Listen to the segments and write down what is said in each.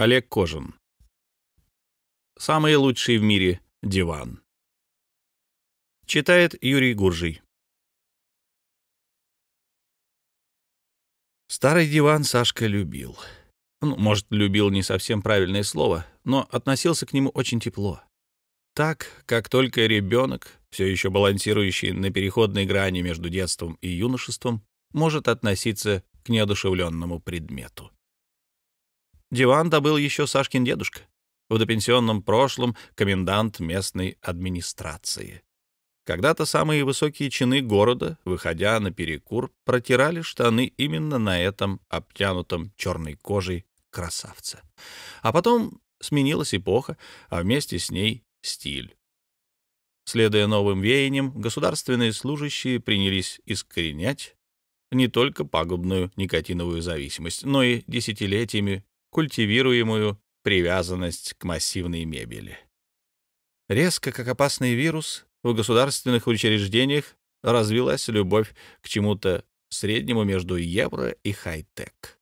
Олег Кожин. Самый лучший в мире диван. Читает Юрий Гуржий. Старый диван Сашка любил. Ну, может, любил не совсем правильное слово, но относился к нему очень тепло. Так, как только ребенок, все еще балансирующий на переходной грани между детством и юношеством, может относиться к неодушевленному предмету. Диван добыл еще Сашкин дедушка, в допенсионном прошлом комендант местной администрации. Когда-то самые высокие чины города, выходя на перекур, протирали штаны именно на этом обтянутом черной кожей красавца. А потом сменилась эпоха, а вместе с ней стиль. Следуя новым веяниям, государственные служащие принялись искоренять не только пагубную никотиновую зависимость, но и десятилетиями культивируемую привязанность к массивной мебели. Резко, как опасный вирус, в государственных учреждениях развилась любовь к чему-то среднему между евро и хай-тек.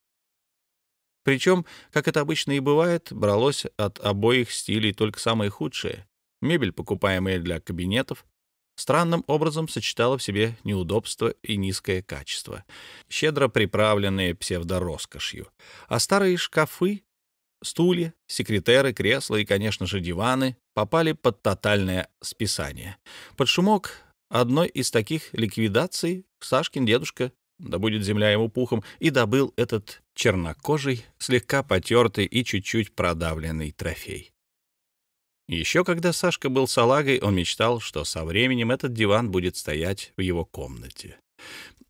Причем, как это обычно и бывает, бралось от обоих стилей только самое худшее. Мебель, покупаемая для кабинетов, странным образом сочетала в себе неудобство и низкое качество, щедро приправленные псевдороскошью. А старые шкафы, стулья, секретеры, кресла и, конечно же, диваны попали под тотальное списание. Под шумок одной из таких ликвидаций Сашкин дедушка, да будет земля ему пухом, и добыл этот чернокожий, слегка потертый и чуть-чуть продавленный трофей. Еще когда Сашка был салагой, он мечтал, что со временем этот диван будет стоять в его комнате.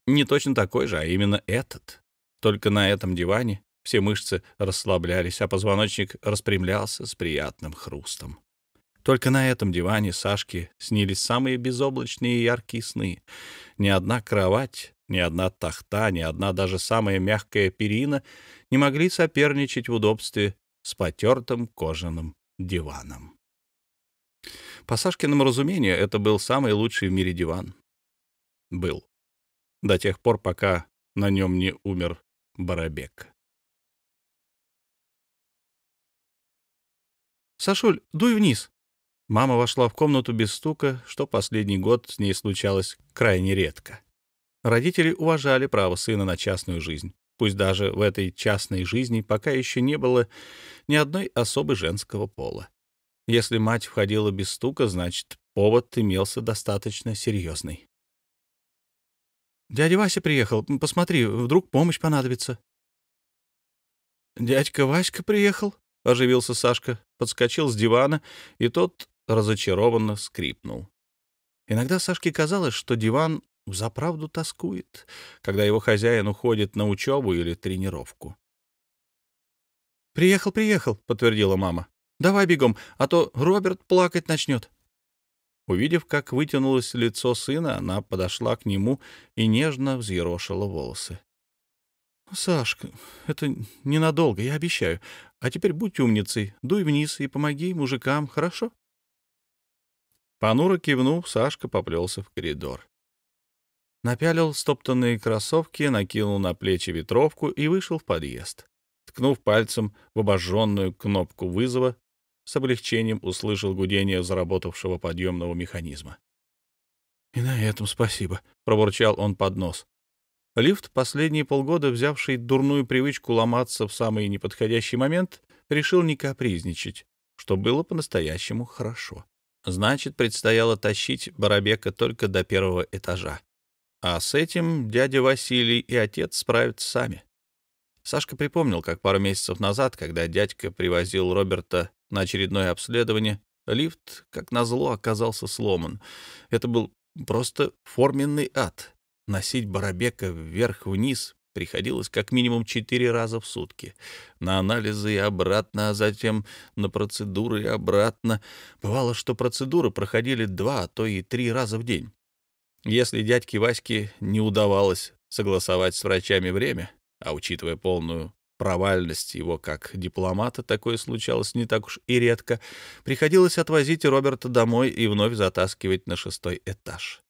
Не точно такой же, а именно этот. Только на этом диване все мышцы расслаблялись, а позвоночник распрямлялся с приятным хрустом. Только на этом диване Сашке снились самые безоблачные и яркие сны. Ни одна кровать, ни одна тахта, ни одна даже самая мягкая перина не могли соперничать в удобстве с потертым кожаным диваном. По Сашкиному разумению, это был самый лучший в мире диван. Был. До тех пор, пока на нем не умер Барабек. «Сашуль, дуй вниз!» Мама вошла в комнату без стука, что последний год с ней случалось крайне редко. Родители уважали право сына на частную жизнь, пусть даже в этой частной жизни пока еще не было ни одной особы женского пола. Если мать входила без стука, значит, повод имелся достаточно серьезный. «Дядя Вася приехал. Посмотри, вдруг помощь понадобится». «Дядька Васька приехал?» — оживился Сашка, подскочил с дивана, и тот разочарованно скрипнул. Иногда Сашке казалось, что диван заправду тоскует, когда его хозяин уходит на учебу или тренировку. «Приехал, приехал», — подтвердила мама. Давай бегом, а то Роберт плакать начнет. Увидев, как вытянулось лицо сына, она подошла к нему и нежно взъерошила волосы. — Сашка, это ненадолго, я обещаю. А теперь будь умницей, дуй вниз и помоги мужикам, хорошо? Понуро кивнув, Сашка поплелся в коридор. Напялил стоптанные кроссовки, накинул на плечи ветровку и вышел в подъезд. Ткнув пальцем в обожженную кнопку вызова, с облегчением услышал гудение заработавшего подъемного механизма. «И на этом спасибо», — пробурчал он под нос. Лифт, последние полгода взявший дурную привычку ломаться в самый неподходящий момент, решил не капризничать, что было по-настоящему хорошо. Значит, предстояло тащить Барабека только до первого этажа. А с этим дядя Василий и отец справятся сами. Сашка припомнил, как пару месяцев назад, когда дядька привозил Роберта на очередное обследование, лифт, как назло, оказался сломан. Это был просто форменный ад. Носить Барабека вверх-вниз приходилось как минимум четыре раза в сутки. На анализы и обратно, а затем на процедуры и обратно. Бывало, что процедуры проходили два, а то и три раза в день. Если дядьке Ваське не удавалось согласовать с врачами время, а учитывая полную провальность его как дипломата, такое случалось не так уж и редко, приходилось отвозить Роберта домой и вновь затаскивать на шестой этаж.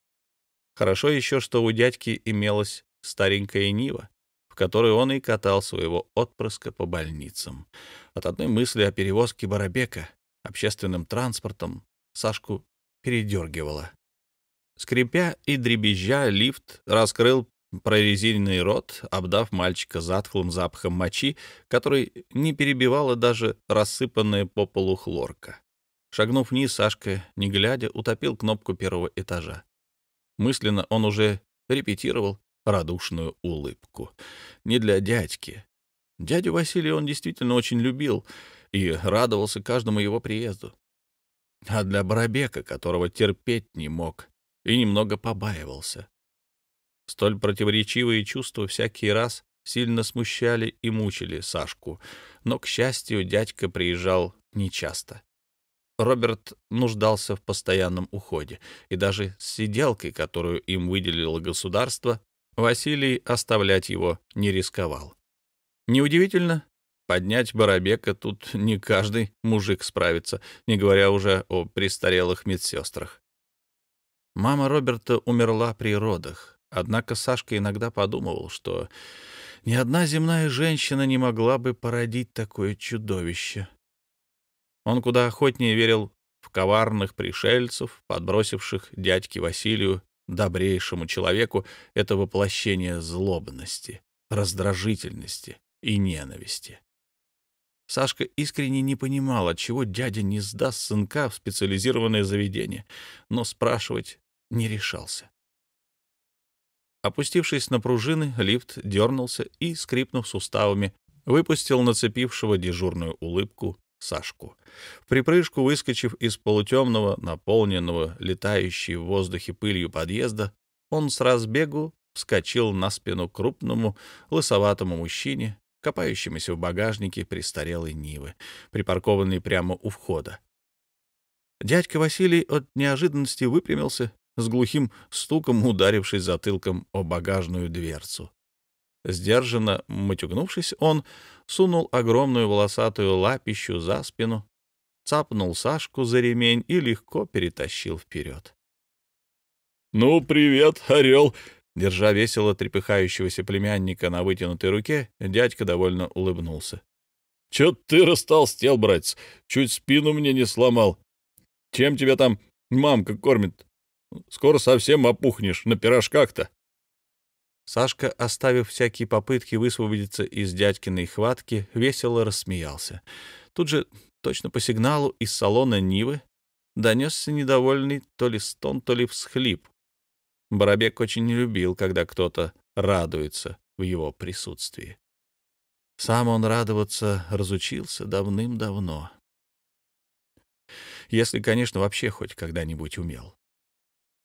Хорошо еще, что у дядьки имелась старенькая Нива, в которой он и катал своего отпрыска по больницам. От одной мысли о перевозке Барабека общественным транспортом Сашку передергивало. Скрипя и дребезжа, лифт раскрыл прорезиненный рот, обдав мальчика затхлым запахом мочи, который не перебивала даже рассыпанная по полу хлорка. Шагнув вниз, Сашка, не глядя, утопил кнопку первого этажа. Мысленно он уже репетировал радушную улыбку. Не для дядьки. Дядю Василия он действительно очень любил и радовался каждому его приезду. А для Барабека, которого терпеть не мог и немного побаивался. Столь противоречивые чувства всякий раз сильно смущали и мучили Сашку, но, к счастью, дядька приезжал нечасто. Роберт нуждался в постоянном уходе, и даже с сиделкой, которую им выделило государство, Василий оставлять его не рисковал. Неудивительно, поднять Барабека тут не каждый мужик справится, не говоря уже о престарелых медсестрах. Мама Роберта умерла при родах, однако Сашка иногда подумывал, что ни одна земная женщина не могла бы породить такое чудовище. Он куда охотнее верил в коварных пришельцев, подбросивших дядьке Василию добрейшему человеку это воплощение злобности, раздражительности и ненависти. Сашка искренне не понимал, отчего дядя не сдаст сынка в специализированное заведение, но спрашивать не решался. Опустившись на пружины, лифт дернулся и, скрипнув суставами, выпустил нацепившего дежурную улыбку Сашку. В припрыжку, выскочив из полутемного, наполненного летающей в воздухе пылью подъезда, он с разбегу вскочил на спину крупному, лысоватому мужчине, копающемуся в багажнике престарелой Нивы, припаркованной прямо у входа. Дядька Василий от неожиданности выпрямился, с глухим стуком ударившись затылком о багажную дверцу. Сдержанно матюгнувшись, он сунул огромную волосатую лапищу за спину, цапнул Сашку за ремень и легко перетащил вперед. — Ну, привет, орел! Держа весело трепыхающегося племянника на вытянутой руке, дядька довольно улыбнулся. — Чё ты растолстел, братец? Чуть спину мне не сломал. Чем тебя там мамка кормит? Скоро совсем опухнешь на пирожках-то. Сашка, оставив всякие попытки высвободиться из дядькиной хватки, весело рассмеялся. Тут же, точно по сигналу, из салона Нивы донесся недовольный то ли стон, то ли всхлип. Барабек очень не любил, когда кто-то радуется в его присутствии. Сам он радоваться разучился давным-давно. Если, конечно, вообще хоть когда-нибудь умел.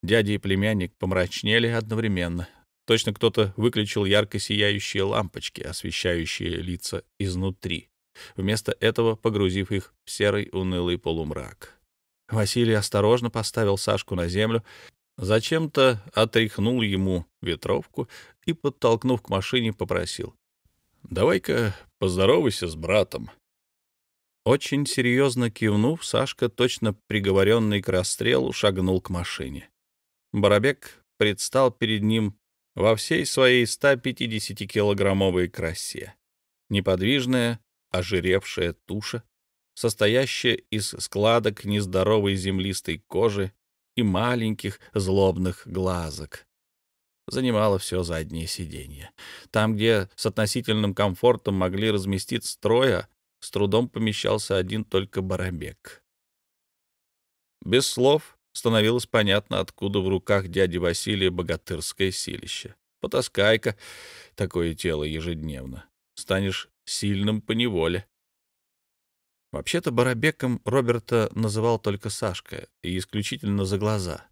Дядя и племянник помрачнели одновременно — Точно кто-то выключил ярко сияющие лампочки, освещающие лица изнутри, вместо этого погрузив их в серый унылый полумрак. Василий осторожно поставил Сашку на землю, зачем-то отряхнул ему ветровку и, подтолкнув к машине, попросил. «Давай-ка поздоровайся с братом». Очень серьезно кивнув, Сашка, точно приговоренный к расстрелу, шагнул к машине. Барабек предстал перед ним во всей своей 150-килограммовой красе. Неподвижная, ожиревшая туша, состоящая из складок нездоровой землистой кожи и маленьких злобных глазок. Занимало все заднее сиденье. Там, где с относительным комфортом могли разместиться трое, с трудом помещался один только Барабек. Без слов становилось понятно, откуда в руках дяди Василия богатырское силище. Потаскай-ка такое тело ежедневно. Станешь сильным по неволе. Вообще-то Барабеком Роберта называл только Сашка, и исключительно за глаза.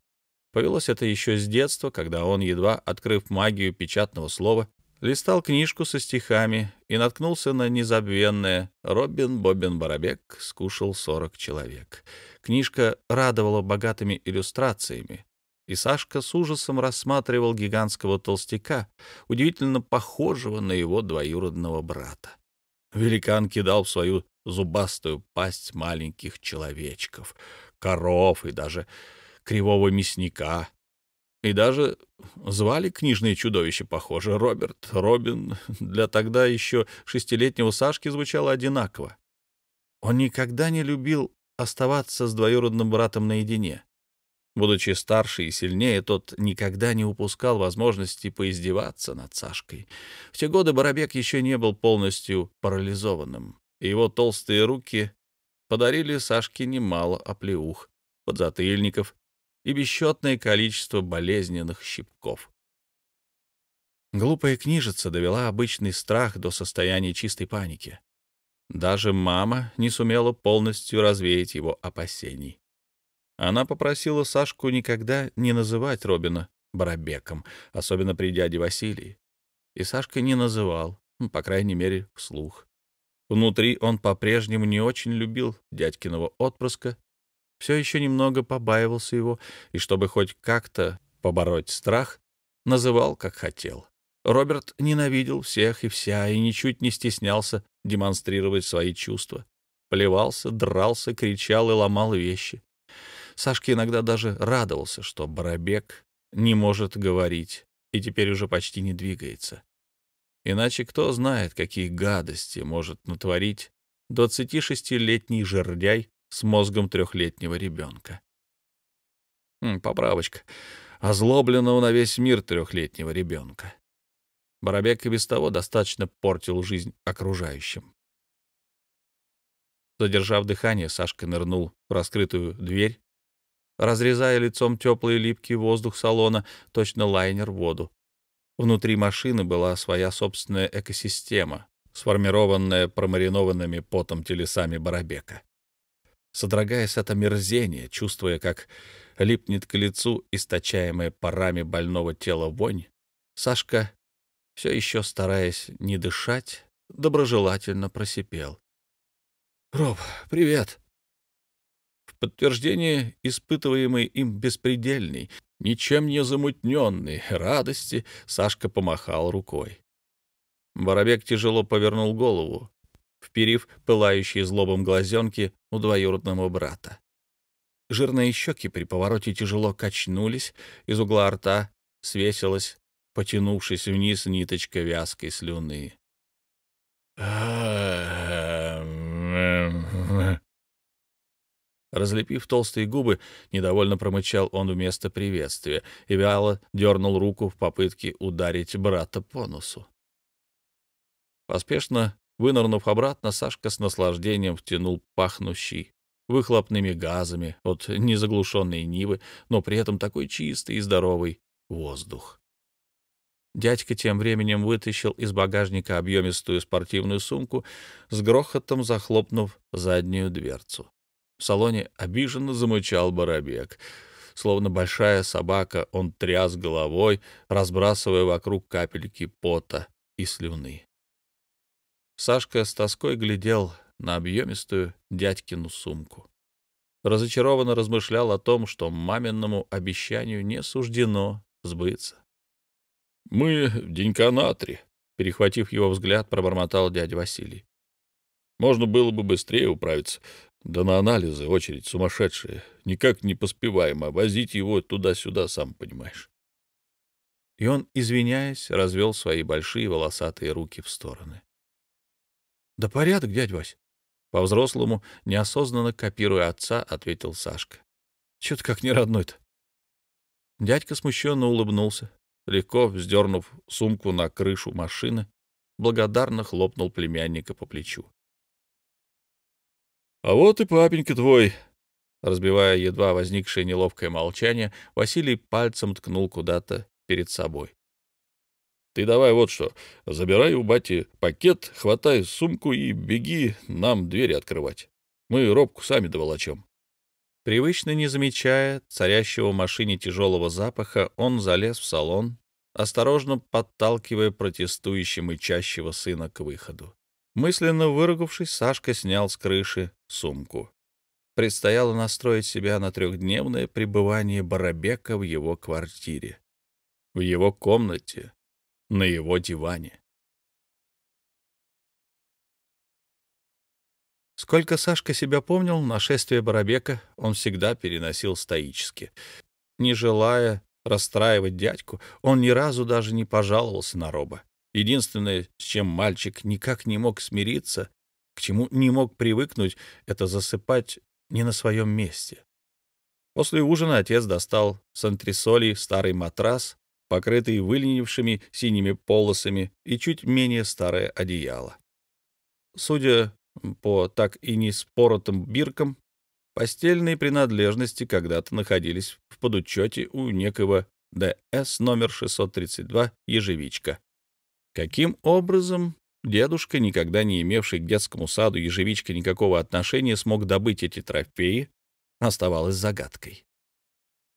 Повелось это еще с детства, когда он, едва открыв магию печатного слова, листал книжку со стихами и наткнулся на незабвенное «Робин Бобин Барабек скушал сорок человек». Книжка радовала богатыми иллюстрациями, и Сашка с ужасом рассматривал гигантского толстяка, удивительно похожего на его двоюродного брата. Великан кидал в свою зубастую пасть маленьких человечков, коров и даже кривого мясника. И даже звали книжные чудовища, похоже, Роберт, Робин. Для тогда еще шестилетнего Сашки звучало одинаково. Он никогда не любил оставаться с двоюродным братом наедине. Будучи старше и сильнее, тот никогда не упускал возможности поиздеваться над Сашкой. В те годы Боробек еще не был полностью парализованным, и его толстые руки подарили Сашке немало оплеух, подзатыльников и бесчетное количество болезненных щипков. Глупая книжица довела обычный страх до состояния чистой паники. Даже мама не сумела полностью развеять его опасений. Она попросила Сашку никогда не называть Робина Барабеком, особенно при дяде Василии. И Сашка не называл, по крайней мере, вслух. Внутри он по-прежнему не очень любил дядькиного отпрыска, все еще немного побаивался его, и чтобы хоть как-то побороть страх, называл, как хотел. Роберт ненавидел всех и вся и ничуть не стеснялся демонстрировать свои чувства. Плевался, дрался, кричал и ломал вещи. Сашка иногда даже радовался, что Барабек не может говорить и теперь уже почти не двигается. Иначе кто знает, какие гадости может натворить 26-летний жердяй с мозгом трехлетнего ребенка. Поправочка. Озлобленного на весь мир трехлетнего ребенка. Барабек и без того достаточно портил жизнь окружающим. Задержав дыхание, Сашка нырнул в раскрытую дверь разрезая лицом теплый липкий воздух салона, точно лайнер в воду. Внутри машины была своя собственная экосистема, сформированная промаринованными потом телесами Барабека. Содрогаясь от омерзения, чувствуя, как липнет к лицу источаемая парами больного тела вонь, Сашка, все еще стараясь не дышать, доброжелательно просипел. — Роб, привет! подтверждение испытываемой им беспредельной, ничем не замутненной радости, Сашка помахал рукой. Воробек тяжело повернул голову, вперив пылающие злобом глазенки у двоюродного брата. Жирные щеки при повороте тяжело качнулись, из угла рта свесилась, потянувшись вниз ниточка вязкой слюны. Разлепив толстые губы, недовольно промычал он вместо приветствия и вяло дернул руку в попытке ударить брата по носу. Поспешно вынырнув обратно, Сашка с наслаждением втянул пахнущий выхлопными газами от незаглушенной Нивы, но при этом такой чистый и здоровый воздух. Дядька тем временем вытащил из багажника объемистую спортивную сумку, с грохотом захлопнув заднюю дверцу. В салоне обиженно замычал Боробек. Словно большая собака, он тряс головой, разбрасывая вокруг капельки пота и слюны. Сашка с тоской глядел на объемистую дядькину сумку. Разочарованно размышлял о том, что маминому обещанию не суждено сбыться. — Мы денька на три, — перехватив его взгляд, пробормотал дядя Василий. — Можно было бы быстрее управиться. Да на анализы очередь сумасшедшая. Никак не поспеваем, а возить его туда-сюда, сам понимаешь. И он, извиняясь, развел свои большие волосатые руки в стороны. — Да порядок, дядь Вась. По-взрослому, неосознанно копируя отца, ответил Сашка. — Чё ты как не родной-то? Дядька смущенно улыбнулся, легко вздернув сумку на крышу машины, благодарно хлопнул племянника по плечу. А вот и папенька твой. Разбивая едва возникшее неловкое молчание, Василий пальцем ткнул куда-то перед собой. Ты давай вот что, забирай у бати пакет, хватай сумку и беги нам двери открывать. Мы робку сами доволочем. Привычно не замечая царящего в машине тяжелого запаха, он залез в салон, осторожно подталкивая протестующим и чащего сына к выходу. Мысленно выругавшись, Сашка снял с крыши сумку. Предстояло настроить себя на трехдневное пребывание Барабека в его квартире, в его комнате, на его диване. Сколько Сашка себя помнил, нашествие Барабека он всегда переносил стоически, не желая расстраивать дядьку, он ни разу даже не пожаловался на Роба. Единственное, с чем мальчик никак не мог смириться, к чему не мог привыкнуть, это засыпать не на своем месте. После ужина отец достал с антресолей старый матрас, покрытый выленившими синими полосами, и чуть менее старое одеяло. Судя по так и не споротым биркам, постельные принадлежности когда-то находились в подучете у некого ДС номер 632 «Ежевичка». Каким образом дедушка, никогда не имевший к детскому саду ежевичка никакого отношения, смог добыть эти трофеи, оставалось загадкой.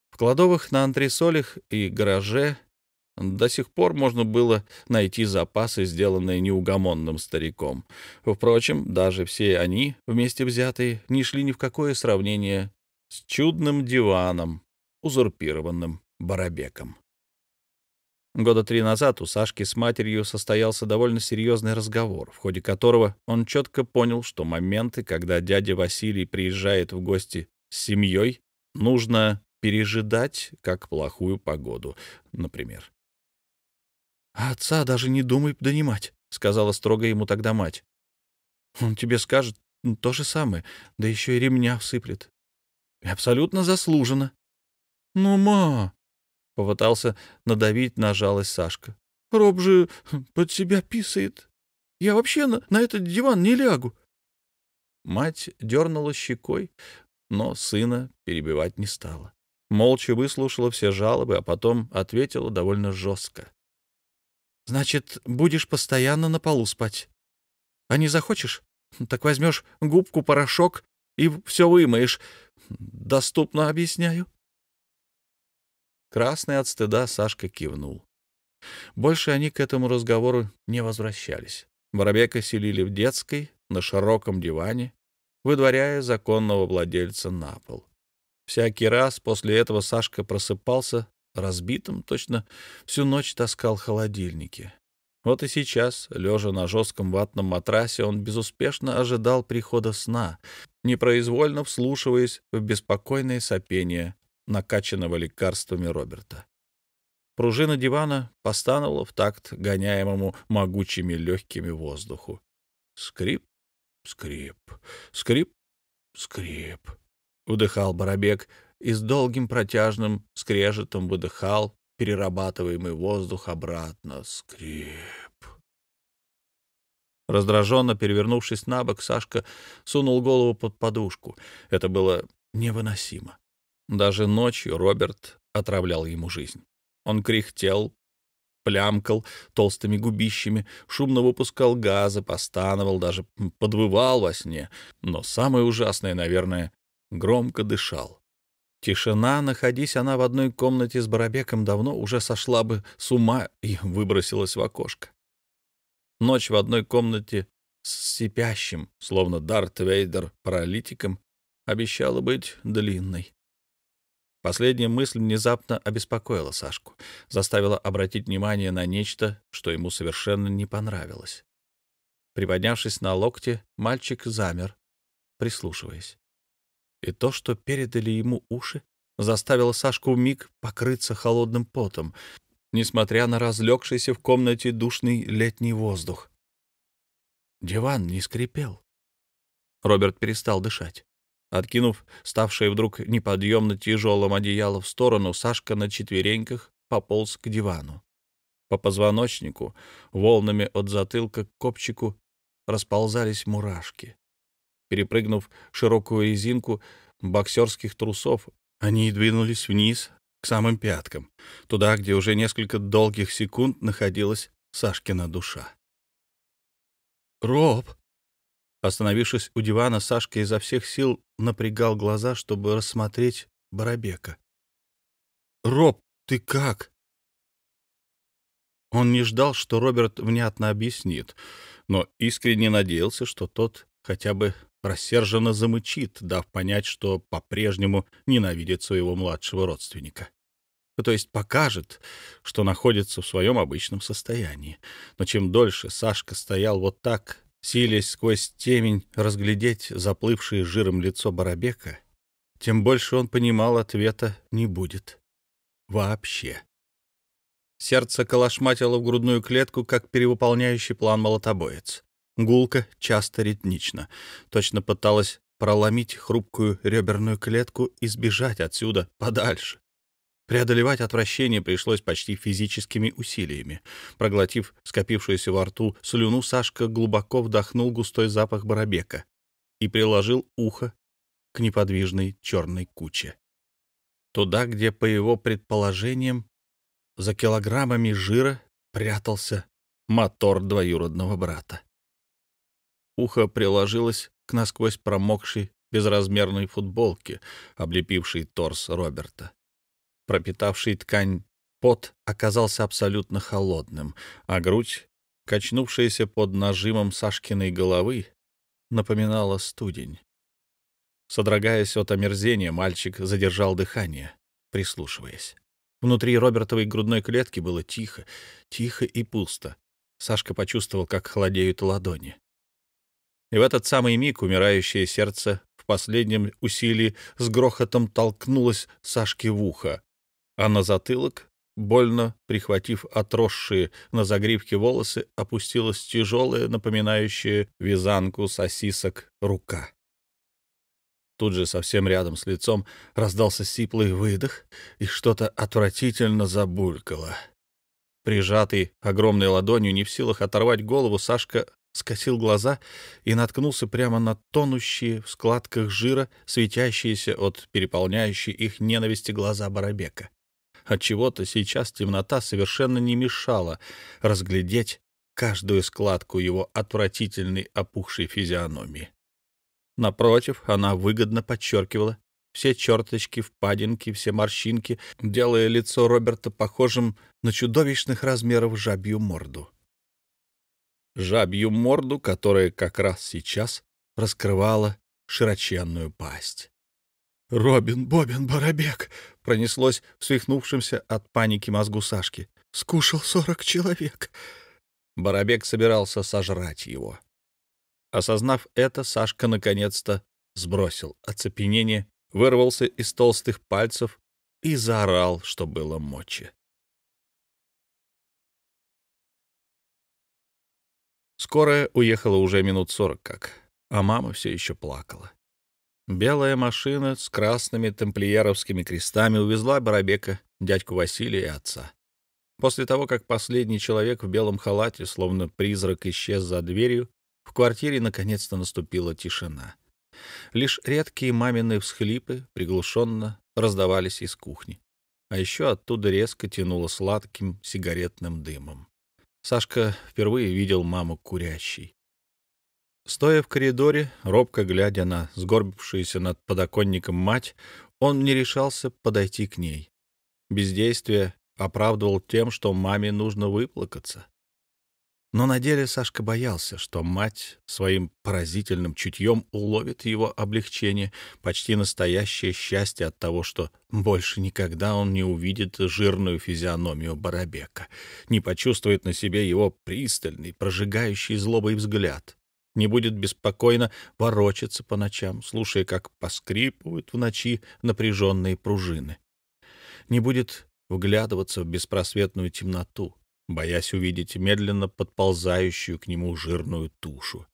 В кладовых на антресолях и гараже до сих пор можно было найти запасы, сделанные неугомонным стариком. Впрочем, даже все они, вместе взятые, не шли ни в какое сравнение с чудным диваном, узурпированным Барабеком. Года три назад у Сашки с матерью состоялся довольно серьезный разговор, в ходе которого он четко понял, что моменты, когда дядя Василий приезжает в гости с семьей, нужно пережидать, как плохую погоду, например. «А отца даже не думай донимать», — сказала строго ему тогда мать. «Он тебе скажет то же самое, да еще и ремня всыплет. И абсолютно заслуженно». «Ну, ма!» — попытался надавить на жалость Сашка. «Роб же под себя писает. Я вообще на, на этот диван не лягу». Мать дернула щекой, но сына перебивать не стала. Молча выслушала все жалобы, а потом ответила довольно жестко. Значит, будешь постоянно на полу спать. А не захочешь? Так возьмешь губку, порошок и все вымоешь. Доступно объясняю. Красный от стыда Сашка кивнул. Больше они к этому разговору не возвращались. Воробека селили в детской, на широком диване, выдворяя законного владельца на пол. Всякий раз после этого Сашка просыпался разбитым, точно всю ночь таскал холодильники. Вот и сейчас, лежа на жестком ватном матрасе, он безуспешно ожидал прихода сна, непроизвольно вслушиваясь в беспокойное сопение накачанного лекарствами Роберта. Пружина дивана постановала в такт гоняемому могучими легкими воздуху. Скрип, скрип, скрип, скрип. Вдыхал Барабек, и с долгим протяжным скрежетом выдыхал перерабатываемый воздух обратно. Скрип. Раздраженно перевернувшись на бок, Сашка сунул голову под подушку. Это было невыносимо. Даже ночью Роберт отравлял ему жизнь. Он кряхтел, плямкал толстыми губищами, шумно выпускал газы, постановал, даже подвывал во сне. Но самое ужасное, наверное, громко дышал. Тишина, находись она в одной комнате с Барабеком, давно уже сошла бы с ума и выбросилась в окошко. Ночь в одной комнате с сипящим, словно Дарт Вейдер, паралитиком, обещала быть длинной. Последняя мысль внезапно обеспокоила Сашку, заставила обратить внимание на нечто, что ему совершенно не понравилось. Приподнявшись на локте, мальчик замер, прислушиваясь и то, что передали ему уши, заставило Сашку миг покрыться холодным потом, несмотря на разлегшийся в комнате душный летний воздух. Диван не скрипел. Роберт перестал дышать. Откинув ставшее вдруг неподъемно тяжелым одеяло в сторону, Сашка на четвереньках пополз к дивану. По позвоночнику, волнами от затылка к копчику, расползались мурашки. Перепрыгнув широкую резинку боксерских трусов, они двинулись вниз к самым пяткам, туда, где уже несколько долгих секунд находилась Сашкина душа. «Роб!» Остановившись у дивана, Сашка изо всех сил напрягал глаза, чтобы рассмотреть Барабека. «Роб, ты как?» Он не ждал, что Роберт внятно объяснит, но искренне надеялся, что тот хотя бы рассерженно замычит, дав понять, что по-прежнему ненавидит своего младшего родственника. То есть покажет, что находится в своем обычном состоянии. Но чем дольше Сашка стоял вот так, силясь сквозь темень разглядеть заплывшее жиром лицо Барабека, тем больше он понимал, ответа не будет. вообще. Сердце колошматило в грудную клетку, как перевыполняющий план молотобоец. Гулка часто ритмично. Точно пыталась проломить хрупкую реберную клетку и сбежать отсюда подальше. Преодолевать отвращение пришлось почти физическими усилиями. Проглотив скопившуюся во рту слюну, Сашка глубоко вдохнул густой запах барабека и приложил ухо к неподвижной черной куче. Туда, где, по его предположениям, за килограммами жира прятался мотор двоюродного брата. Ухо приложилось к насквозь промокшей безразмерной футболке, облепившей торс Роберта. Пропитавший ткань пот оказался абсолютно холодным, а грудь, качнувшаяся под нажимом Сашкиной головы, напоминала студень. Содрогаясь от омерзения, мальчик задержал дыхание, прислушиваясь. Внутри Робертовой грудной клетки было тихо, тихо и пусто. Сашка почувствовал, как холодеют ладони. И в этот самый миг умирающее сердце в последнем усилии с грохотом толкнулось Сашке в ухо, а на затылок, больно прихватив отросшие на загривке волосы, опустилась тяжелая, напоминающая вязанку сосисок, рука. Тут же совсем рядом с лицом раздался сиплый выдох, и что-то отвратительно забулькало. Прижатый огромной ладонью, не в силах оторвать голову, Сашка скосил глаза и наткнулся прямо на тонущие в складках жира, светящиеся от переполняющей их ненависти глаза Барабека. Отчего-то сейчас темнота совершенно не мешала разглядеть каждую складку его отвратительной опухшей физиономии. Напротив, она выгодно подчеркивала все черточки, впадинки, все морщинки, делая лицо Роберта похожим на чудовищных размеров жабью морду. Жабью морду, которая как раз сейчас раскрывала широченную пасть. «Робин, Бобин, Барабек!» — пронеслось в свихнувшемся от паники мозгу Сашки. «Скушал сорок человек!» Барабек собирался сожрать его. Осознав это, Сашка наконец-то сбросил оцепенение, вырвался из толстых пальцев и заорал, что было мочи. Скорая уехала уже минут сорок как, а мама все еще плакала. Белая машина с красными тамплиеровскими крестами увезла Барабека, дядьку Василия и отца. После того, как последний человек в белом халате, словно призрак, исчез за дверью, в квартире наконец-то наступила тишина. Лишь редкие мамины всхлипы приглушенно раздавались из кухни. А еще оттуда резко тянуло сладким сигаретным дымом. Сашка впервые видел маму курящей. Стоя в коридоре, робко глядя на сгорбившуюся над подоконником мать, он не решался подойти к ней. Бездействие оправдывал тем, что маме нужно выплакаться. Но на деле Сашка боялся, что мать своим поразительным чутьем уловит его облегчение, почти настоящее счастье от того, что больше никогда он не увидит жирную физиономию Барабека, не почувствует на себе его пристальный, прожигающий злобой взгляд, не будет беспокойно ворочаться по ночам, слушая, как поскрипывают в ночи напряженные пружины, не будет вглядываться в беспросветную темноту, боясь увидеть медленно подползающую к нему жирную тушу.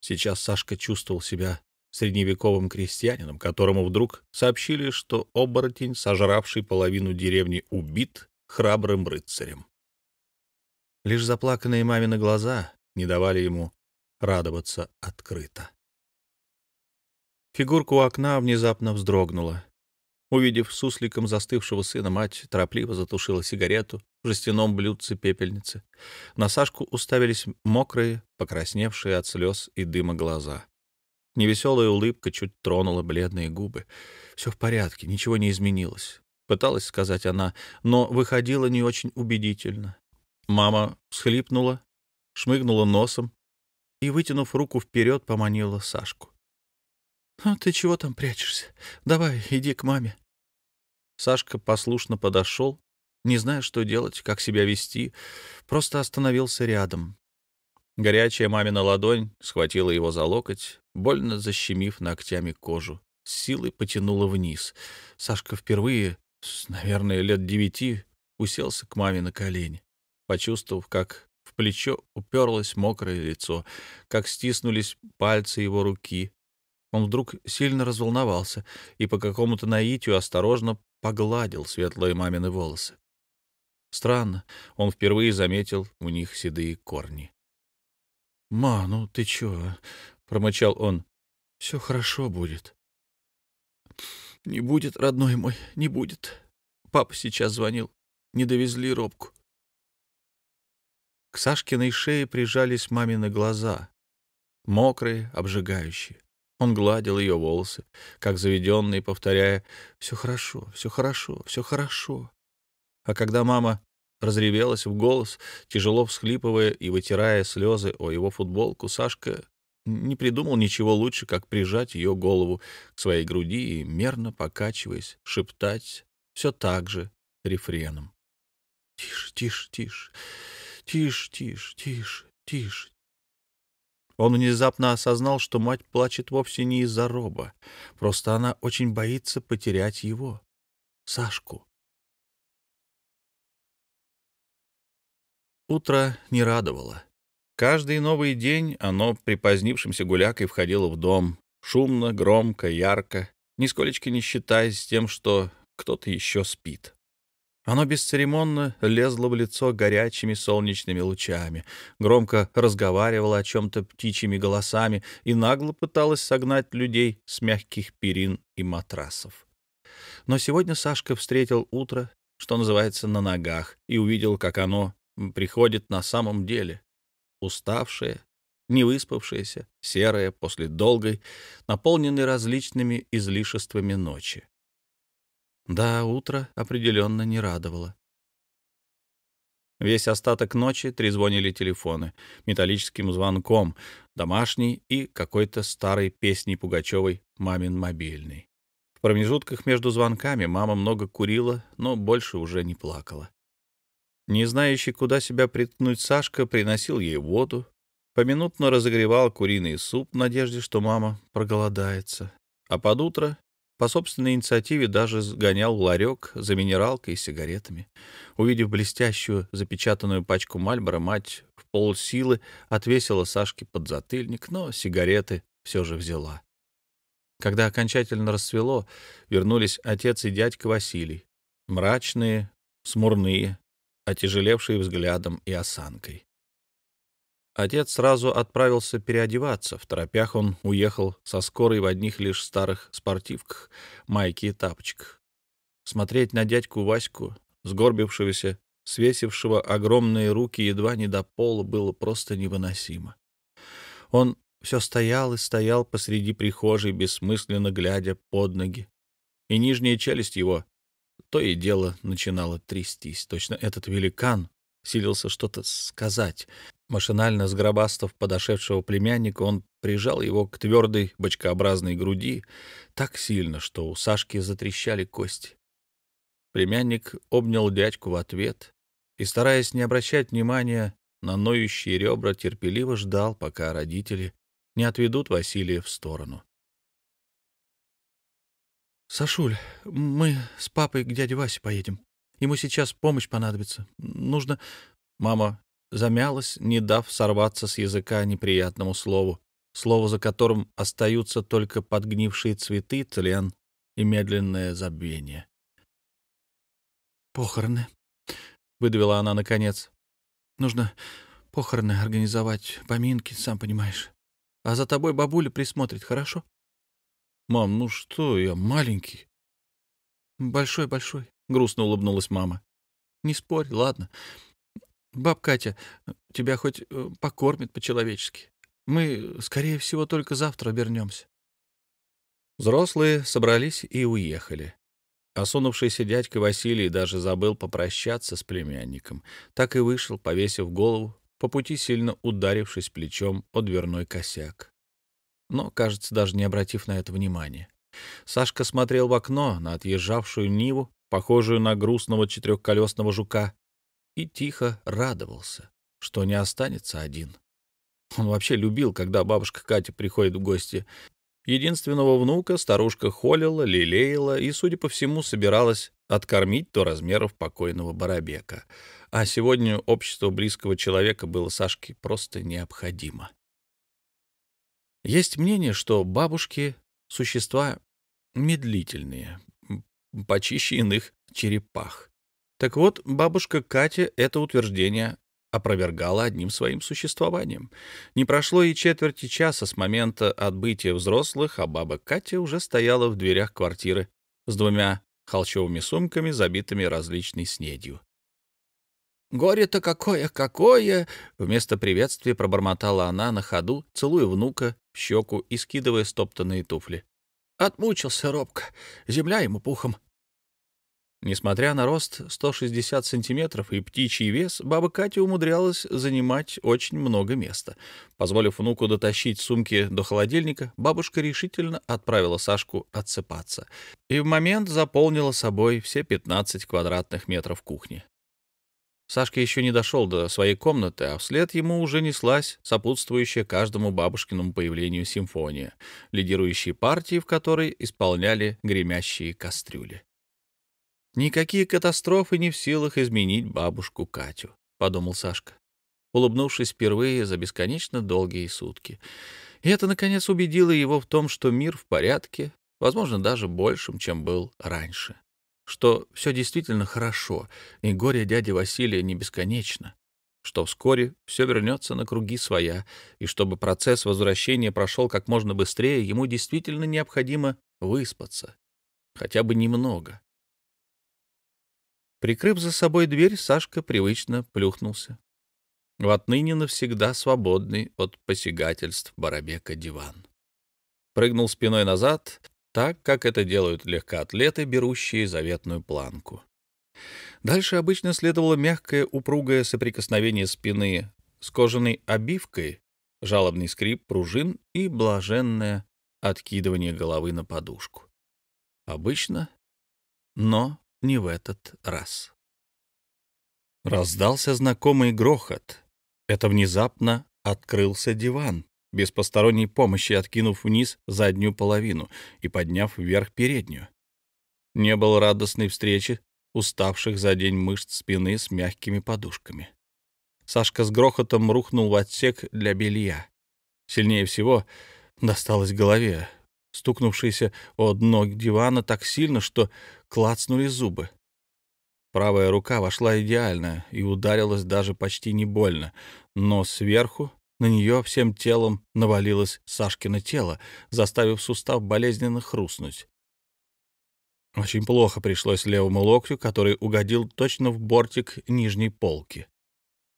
Сейчас Сашка чувствовал себя средневековым крестьянином, которому вдруг сообщили, что оборотень, сожравший половину деревни, убит храбрым рыцарем. Лишь заплаканные мамины глаза не давали ему радоваться открыто. Фигурка у окна внезапно вздрогнула. Увидев сусликом застывшего сына, мать торопливо затушила сигарету в жестяном блюдце пепельницы. На Сашку уставились мокрые, покрасневшие от слез и дыма глаза. Невеселая улыбка чуть тронула бледные губы. «Все в порядке, ничего не изменилось», — пыталась сказать она, но выходила не очень убедительно. Мама всхлипнула, шмыгнула носом и, вытянув руку вперед, поманила Сашку. «Ну, ты чего там прячешься? Давай, иди к маме». Сашка послушно подошел, не зная, что делать, как себя вести, просто остановился рядом. Горячая мамина ладонь схватила его за локоть, больно защемив ногтями кожу, с силой потянула вниз. Сашка впервые наверное, лет девяти, уселся к маме на колени, почувствовав, как в плечо уперлось мокрое лицо, как стиснулись пальцы его руки. Он вдруг сильно разволновался и по какому-то наитию осторожно погладил светлые мамины волосы. Странно, он впервые заметил у них седые корни. — Ма, ну ты чё? — промычал он. — Все хорошо будет. — Не будет, родной мой, не будет. Папа сейчас звонил. Не довезли робку. К Сашкиной шее прижались мамины глаза, мокрые, обжигающие. Он гладил ее волосы, как заведенный, повторяя «Все хорошо, все хорошо, все хорошо». А когда мама разревелась в голос, тяжело всхлипывая и вытирая слезы о его футболку, Сашка не придумал ничего лучше, как прижать ее голову к своей груди и, мерно покачиваясь, шептать все так же рефреном. «Тише, тише, тише, тише, тише, тише, тише». Он внезапно осознал, что мать плачет вовсе не из-за роба, просто она очень боится потерять его, Сашку. Утро не радовало. Каждый новый день оно припозднившимся гулякой входило в дом, шумно, громко, ярко, нисколечко не считаясь тем, что кто-то еще спит. Оно бесцеремонно лезло в лицо горячими солнечными лучами, громко разговаривало о чем-то птичьими голосами и нагло пыталось согнать людей с мягких перин и матрасов. Но сегодня Сашка встретил утро, что называется, на ногах, и увидел, как оно приходит на самом деле. Уставшее, невыспавшееся, серое после долгой, наполненной различными излишествами ночи. Да, утро определенно не радовало. Весь остаток ночи трезвонили телефоны металлическим звонком, домашний и какой-то старой песней Пугачевой «Мамин мобильный». В промежутках между звонками мама много курила, но больше уже не плакала. Не знающий, куда себя приткнуть, Сашка приносил ей воду, поминутно разогревал куриный суп в надежде, что мама проголодается. А под утро по собственной инициативе даже сгонял ларек за минералкой и сигаретами. Увидев блестящую запечатанную пачку Мальбора, мать в полсилы отвесила Сашке подзатыльник, но сигареты все же взяла. Когда окончательно расцвело, вернулись отец и дядька Василий. Мрачные, смурные, отяжелевший взглядом и осанкой. Отец сразу отправился переодеваться. В торопях он уехал со скорой в одних лишь старых спортивках, майке и тапочках. Смотреть на дядьку Ваську, сгорбившегося, свесившего огромные руки едва не до пола, было просто невыносимо. Он все стоял и стоял посреди прихожей, бессмысленно глядя под ноги, и нижняя челюсть его то и дело начинало трястись. Точно этот великан силился что-то сказать. Машинально сгробастав подошедшего племянника, он прижал его к твердой бочкообразной груди так сильно, что у Сашки затрещали кости. Племянник обнял дядьку в ответ и, стараясь не обращать внимания на ноющие ребра, терпеливо ждал, пока родители не отведут Василия в сторону. «Сашуль, мы с папой к дяде Васе поедем. Ему сейчас помощь понадобится. Нужно...» Мама замялась, не дав сорваться с языка неприятному слову, слово за которым остаются только подгнившие цветы, тлен и медленное забвение. «Похороны», — выдавила она наконец. «Нужно похороны организовать, поминки, сам понимаешь. А за тобой бабуля присмотрит, хорошо?» «Мам, ну что, я маленький». «Большой-большой», — грустно улыбнулась мама. «Не спорь, ладно. Баб Катя тебя хоть э, покормит по-человечески. Мы, скорее всего, только завтра вернемся». Взрослые собрались и уехали. Осунувшийся дядька Василий даже забыл попрощаться с племянником. Так и вышел, повесив голову, по пути сильно ударившись плечом о дверной косяк но, кажется, даже не обратив на это внимания. Сашка смотрел в окно на отъезжавшую Ниву, похожую на грустного четырехколесного жука, и тихо радовался, что не останется один. Он вообще любил, когда бабушка Катя приходит в гости. Единственного внука старушка холила, лелеяла и, судя по всему, собиралась откормить до размеров покойного Барабека. А сегодня общество близкого человека было Сашке просто необходимо. Есть мнение, что бабушки — существа медлительные, почище иных черепах. Так вот, бабушка Катя это утверждение опровергала одним своим существованием. Не прошло и четверти часа с момента отбытия взрослых, а баба Катя уже стояла в дверях квартиры с двумя холщовыми сумками, забитыми различной снедью. «Горе-то какое, какое!» — вместо приветствия пробормотала она на ходу, целуя внука в щеку и скидывая стоптанные туфли. «Отмучился робко. Земля ему пухом». Несмотря на рост 160 сантиметров и птичий вес, баба Катя умудрялась занимать очень много места. Позволив внуку дотащить сумки до холодильника, бабушка решительно отправила Сашку отсыпаться и в момент заполнила собой все 15 квадратных метров кухни. Сашка еще не дошел до своей комнаты, а вслед ему уже неслась сопутствующая каждому бабушкиному появлению симфония, лидирующие партии, в которой исполняли гремящие кастрюли. Никакие катастрофы не в силах изменить бабушку Катю, — подумал Сашка, улыбнувшись впервые за бесконечно долгие сутки. И это, наконец, убедило его в том, что мир в порядке, возможно, даже большим, чем был раньше. Что все действительно хорошо, и горе дяди Василия не бесконечно. Что вскоре все вернется на круги своя, и чтобы процесс возвращения прошел как можно быстрее, ему действительно необходимо выспаться. Хотя бы немного. Прикрыв за собой дверь, Сашка привычно плюхнулся. В отныне навсегда свободный от посягательств Барабека диван. Прыгнул спиной назад, так, как это делают легкоатлеты, берущие заветную планку. Дальше обычно следовало мягкое упругое соприкосновение спины с кожаной обивкой, жалобный скрип пружин и блаженное откидывание головы на подушку. Обычно, но не в этот раз. Раздался знакомый грохот. Это внезапно открылся диван, без посторонней помощи откинув вниз заднюю половину и подняв вверх переднюю. Не было радостной встречи уставших за день мышц спины с мягкими подушками. Сашка с грохотом рухнул в отсек для белья. Сильнее всего досталось голове, стукнувшийся о дно дивана так сильно, что клацнули зубы. Правая рука вошла идеально и ударилась даже почти не больно, но сверху на нее всем телом навалилось Сашкино тело, заставив сустав болезненно хрустнуть. Очень плохо пришлось левому локтю, который угодил точно в бортик нижней полки.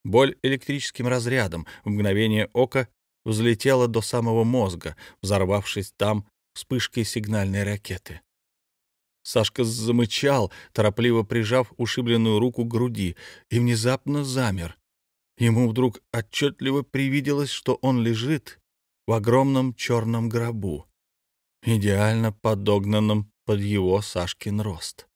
Боль электрическим разрядом в мгновение ока взлетела до самого мозга, взорвавшись там вспышкой сигнальной ракеты. Сашка замычал, торопливо прижав ушибленную руку к груди, и внезапно замер. Ему вдруг отчетливо привиделось, что он лежит в огромном черном гробу, идеально подогнанном под его Сашкин рост.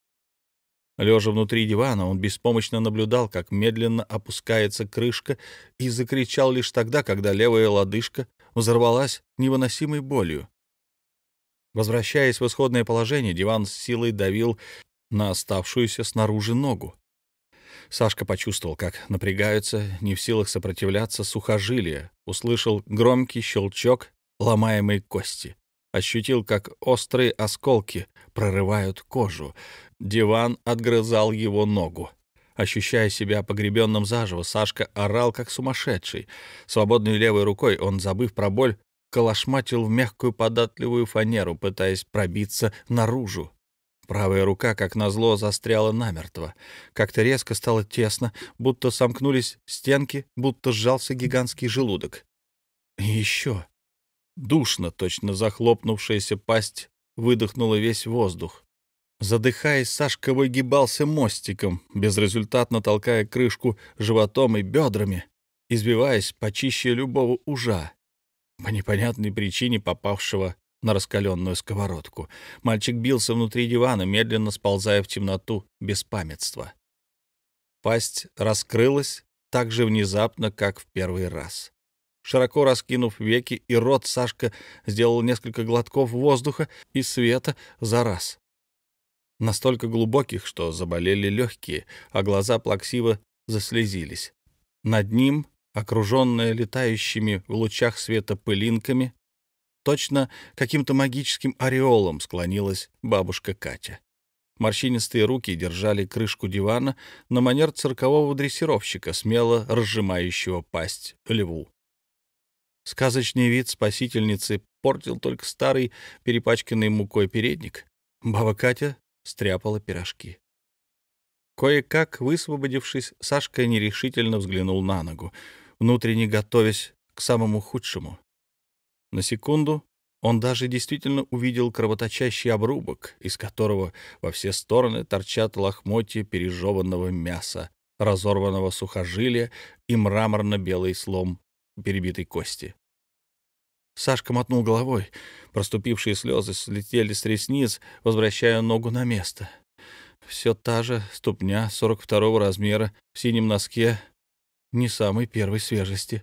Лежа внутри дивана, он беспомощно наблюдал, как медленно опускается крышка, и закричал лишь тогда, когда левая лодыжка взорвалась невыносимой болью. Возвращаясь в исходное положение, диван с силой давил на оставшуюся снаружи ногу. Сашка почувствовал, как напрягаются, не в силах сопротивляться сухожилия, услышал громкий щелчок ломаемой кости, ощутил, как острые осколки прорывают кожу. Диван отгрызал его ногу. Ощущая себя погребенным заживо, Сашка орал, как сумасшедший. Свободной левой рукой он, забыв про боль, колошматил в мягкую податливую фанеру, пытаясь пробиться наружу. Правая рука, как назло, застряла намертво. Как-то резко стало тесно, будто сомкнулись стенки, будто сжался гигантский желудок. И еще. Душно, точно захлопнувшаяся пасть выдохнула весь воздух. Задыхаясь, Сашка выгибался мостиком, безрезультатно толкая крышку животом и бедрами, избиваясь почище любого ужа по непонятной причине попавшего на раскаленную сковородку. Мальчик бился внутри дивана, медленно сползая в темноту без памятства. Пасть раскрылась так же внезапно, как в первый раз. Широко раскинув веки и рот, Сашка сделал несколько глотков воздуха и света за раз. Настолько глубоких, что заболели легкие, а глаза плаксиво заслезились. Над ним, окруженная летающими в лучах света пылинками, точно каким-то магическим ореолом склонилась бабушка Катя. Морщинистые руки держали крышку дивана на манер циркового дрессировщика, смело разжимающего пасть льву. Сказочный вид спасительницы портил только старый, перепачканный мукой передник. Баба Катя стряпала пирожки. Кое-как, высвободившись, Сашка нерешительно взглянул на ногу, внутренне готовясь к самому худшему. На секунду он даже действительно увидел кровоточащий обрубок, из которого во все стороны торчат лохмотья пережеванного мяса, разорванного сухожилия и мраморно-белый слом перебитой кости. Сашка мотнул головой. Проступившие слезы слетели с ресниц, возвращая ногу на место. Все та же ступня 42-го размера в синем носке, не самой первой свежести.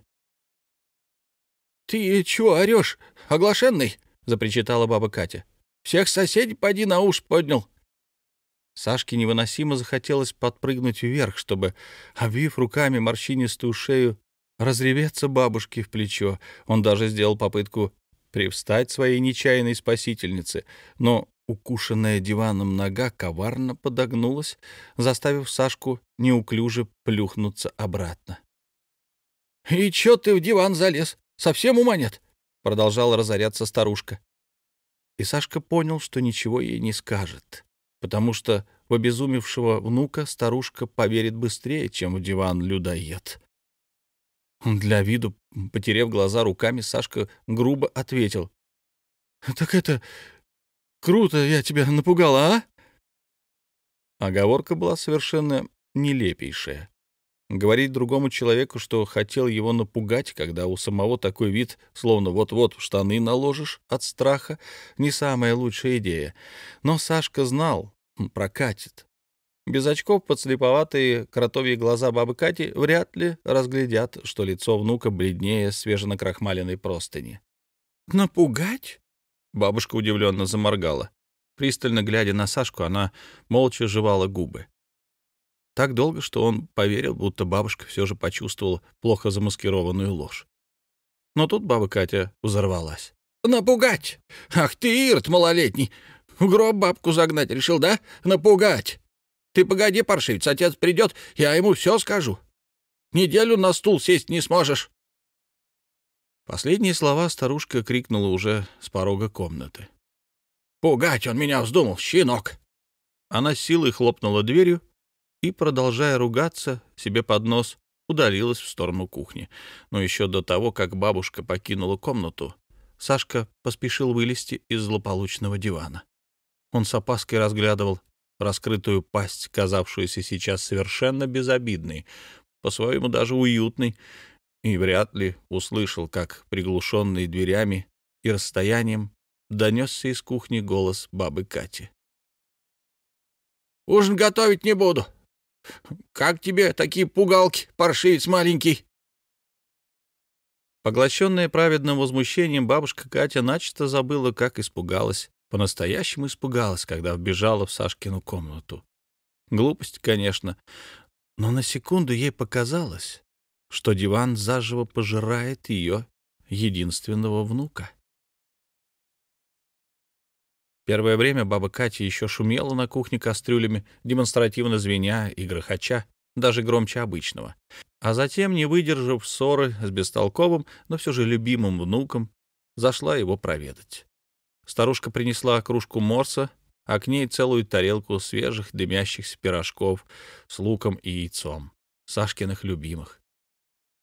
— Ты чего орешь, оглашенный? — запричитала баба Катя. — Всех соседей поди на уж поднял. Сашке невыносимо захотелось подпрыгнуть вверх, чтобы, обвив руками морщинистую шею, разреветься бабушке в плечо. Он даже сделал попытку привстать своей нечаянной спасительнице, но укушенная диваном нога коварно подогнулась, заставив Сашку неуклюже плюхнуться обратно. — И чё ты в диван залез? Совсем ума нет? — продолжала разоряться старушка. И Сашка понял, что ничего ей не скажет, потому что в обезумевшего внука старушка поверит быстрее, чем в диван людоед. Для виду, потерев глаза руками, Сашка грубо ответил. — Так это... Круто я тебя напугала, а? Оговорка была совершенно нелепейшая. Говорить другому человеку, что хотел его напугать, когда у самого такой вид, словно вот-вот штаны наложишь от страха, не самая лучшая идея. Но Сашка знал, прокатит. Без очков подслеповатые кротовьи глаза бабы Кати вряд ли разглядят, что лицо внука бледнее свеженакрахмаленной простыни. «Напугать?» — бабушка удивленно заморгала. Пристально глядя на Сашку, она молча жевала губы. Так долго, что он поверил, будто бабушка все же почувствовала плохо замаскированную ложь. Но тут баба Катя взорвалась. «Напугать! Ах ты, Ирт малолетний! В гроб бабку загнать решил, да? Напугать! Ты погоди, паршивец, отец придет, я ему все скажу. Неделю на стул сесть не сможешь. Последние слова старушка крикнула уже с порога комнаты. «Пугать он меня вздумал, щенок!» Она силой хлопнула дверью и, продолжая ругаться себе под нос, удалилась в сторону кухни. Но еще до того, как бабушка покинула комнату, Сашка поспешил вылезти из злополучного дивана. Он с опаской разглядывал раскрытую пасть, казавшуюся сейчас совершенно безобидной, по-своему даже уютной, и вряд ли услышал, как, приглушенный дверями и расстоянием, донесся из кухни голос бабы Кати. «Ужин готовить не буду. Как тебе такие пугалки, паршивец маленький?» Поглощенная праведным возмущением, бабушка Катя начисто забыла, как испугалась по-настоящему испугалась, когда вбежала в Сашкину комнату. Глупость, конечно, но на секунду ей показалось, что диван заживо пожирает ее единственного внука. Первое время баба Катя еще шумела на кухне кастрюлями, демонстративно звеня и грохоча, даже громче обычного. А затем, не выдержав ссоры с бестолковым, но все же любимым внуком, зашла его проведать. Старушка принесла кружку морса, а к ней целую тарелку свежих дымящихся пирожков с луком и яйцом, Сашкиных любимых.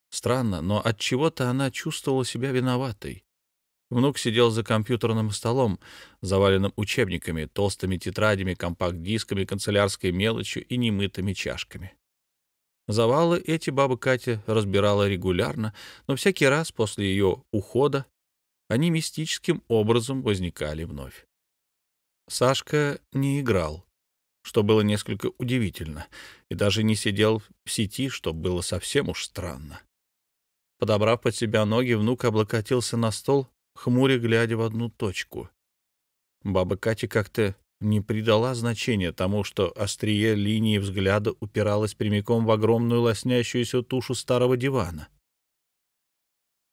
Странно, но от чего-то она чувствовала себя виноватой. Внук сидел за компьютерным столом, заваленным учебниками, толстыми тетрадями, компакт-дисками, канцелярской мелочью и немытыми чашками. Завалы эти баба Катя разбирала регулярно, но всякий раз после ее ухода они мистическим образом возникали вновь. Сашка не играл, что было несколько удивительно, и даже не сидел в сети, что было совсем уж странно. Подобрав под себя ноги, внук облокотился на стол, хмуря глядя в одну точку. Баба Катя как-то не придала значения тому, что острие линии взгляда упиралось прямиком в огромную лоснящуюся тушу старого дивана.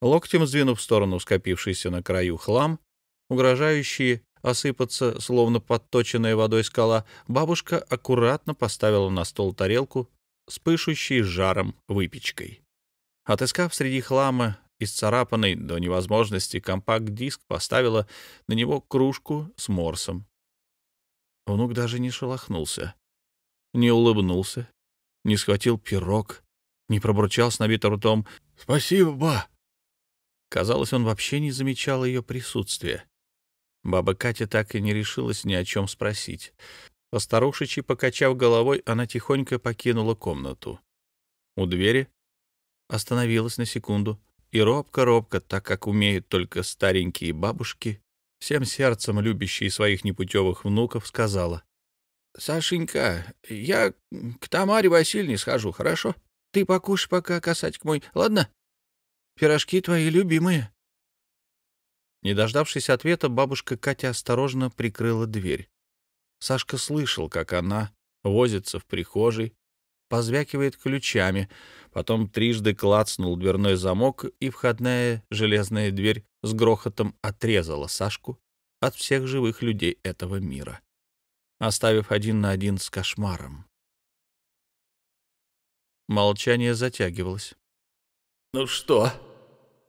Локтем сдвинув в сторону скопившийся на краю хлам, угрожающий осыпаться, словно подточенная водой скала, бабушка аккуратно поставила на стол тарелку с пышущей жаром выпечкой. Отыскав среди хлама исцарапанный до невозможности компакт-диск, поставила на него кружку с морсом. Внук даже не шелохнулся, не улыбнулся, не схватил пирог, не пробурчал с набитым ртом «Спасибо, ба!». Казалось, он вообще не замечал ее присутствия. Баба Катя так и не решилась ни о чем спросить. Постарушечи, покачав головой, она тихонько покинула комнату. У двери остановилась на секунду и робко-робко, так как умеют только старенькие бабушки, всем сердцем любящие своих непутевых внуков, сказала. — Сашенька, я к Тамаре Васильевне схожу, хорошо? Ты покушай пока, касатик мой, ладно? Пирожки твои любимые. Не дождавшись ответа, бабушка Катя осторожно прикрыла дверь. Сашка слышал, как она возится в прихожей, позвякивает ключами, потом трижды клацнул дверной замок, и входная железная дверь с грохотом отрезала Сашку от всех живых людей этого мира, оставив один на один с кошмаром. Молчание затягивалось. «Ну что,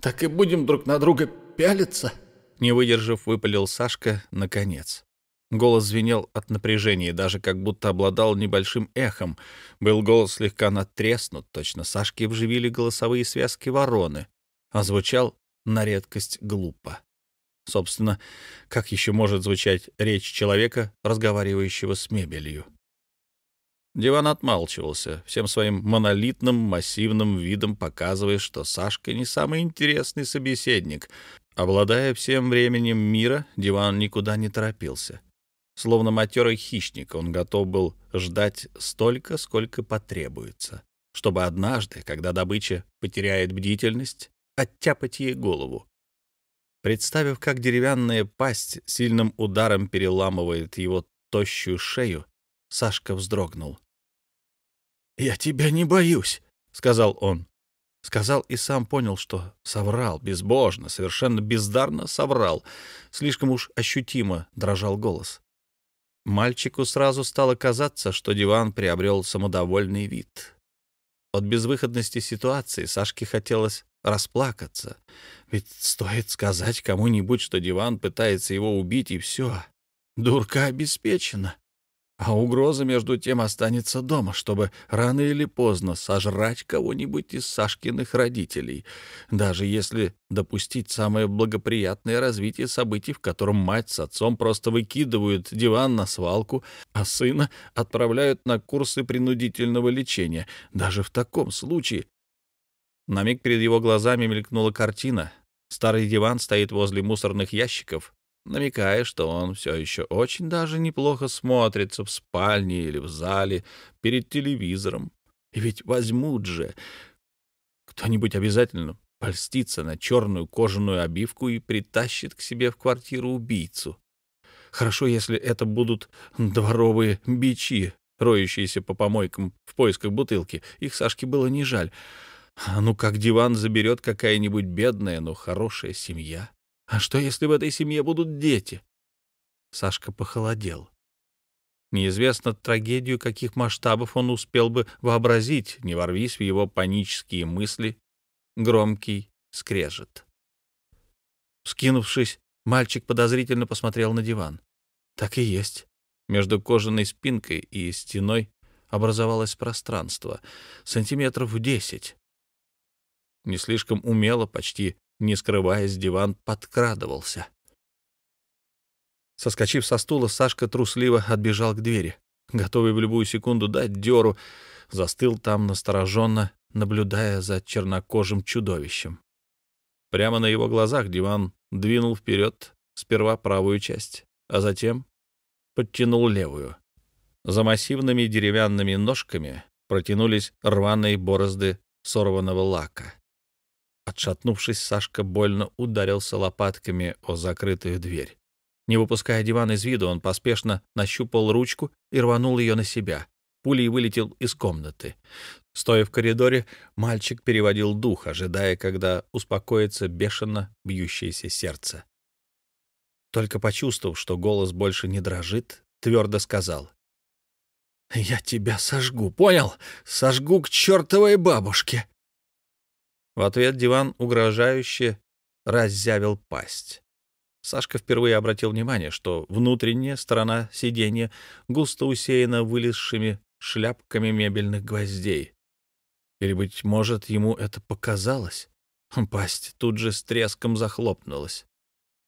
так и будем друг на друга пялиться?» Не выдержав, выпалил Сашка наконец. Голос звенел от напряжения, даже как будто обладал небольшим эхом. Был голос слегка натреснут, точно Сашке вживили голосовые связки вороны, а звучал на редкость глупо. Собственно, как еще может звучать речь человека, разговаривающего с мебелью? Диван отмалчивался, всем своим монолитным, массивным видом показывая, что Сашка не самый интересный собеседник. Обладая всем временем мира, диван никуда не торопился. Словно матерый хищник, он готов был ждать столько, сколько потребуется, чтобы однажды, когда добыча потеряет бдительность, оттяпать ей голову. Представив, как деревянная пасть сильным ударом переламывает его тощую шею, Сашка вздрогнул. «Я тебя не боюсь», — сказал он. Сказал и сам понял, что соврал, безбожно, совершенно бездарно соврал. Слишком уж ощутимо дрожал голос. Мальчику сразу стало казаться, что диван приобрел самодовольный вид. От безвыходности ситуации Сашке хотелось расплакаться. Ведь стоит сказать кому-нибудь, что диван пытается его убить, и все. Дурка обеспечена. А угроза, между тем, останется дома, чтобы рано или поздно сожрать кого-нибудь из Сашкиных родителей, даже если допустить самое благоприятное развитие событий, в котором мать с отцом просто выкидывают диван на свалку, а сына отправляют на курсы принудительного лечения. Даже в таком случае... На миг перед его глазами мелькнула картина. Старый диван стоит возле мусорных ящиков, намекая, что он все еще очень даже неплохо смотрится в спальне или в зале перед телевизором. И ведь возьмут же. Кто-нибудь обязательно польстится на черную кожаную обивку и притащит к себе в квартиру убийцу. Хорошо, если это будут дворовые бичи, роющиеся по помойкам в поисках бутылки. Их Сашке было не жаль. А ну как диван заберет какая-нибудь бедная, но хорошая семья. А что, если в этой семье будут дети? Сашка похолодел. Неизвестно трагедию, каких масштабов он успел бы вообразить, не ворвись в его панические мысли, громкий скрежет. Скинувшись, мальчик подозрительно посмотрел на диван. Так и есть. Между кожаной спинкой и стеной образовалось пространство, сантиметров в десять. Не слишком умело, почти не скрываясь, диван подкрадывался. Соскочив со стула, Сашка трусливо отбежал к двери, готовый в любую секунду дать дёру, застыл там настороженно, наблюдая за чернокожим чудовищем. Прямо на его глазах диван двинул вперед сперва правую часть, а затем подтянул левую. За массивными деревянными ножками протянулись рваные борозды сорванного лака. Отшатнувшись, Сашка больно ударился лопатками о закрытую дверь. Не выпуская диван из виду, он поспешно нащупал ручку и рванул ее на себя. Пулей вылетел из комнаты. Стоя в коридоре, мальчик переводил дух, ожидая, когда успокоится бешено бьющееся сердце. Только почувствовав, что голос больше не дрожит, твердо сказал. «Я тебя сожгу, понял? Сожгу к чертовой бабушке!» В ответ диван угрожающе раззявил пасть. Сашка впервые обратил внимание, что внутренняя сторона сиденья густо усеяна вылезшими шляпками мебельных гвоздей. Или, быть может, ему это показалось? Пасть тут же с треском захлопнулась.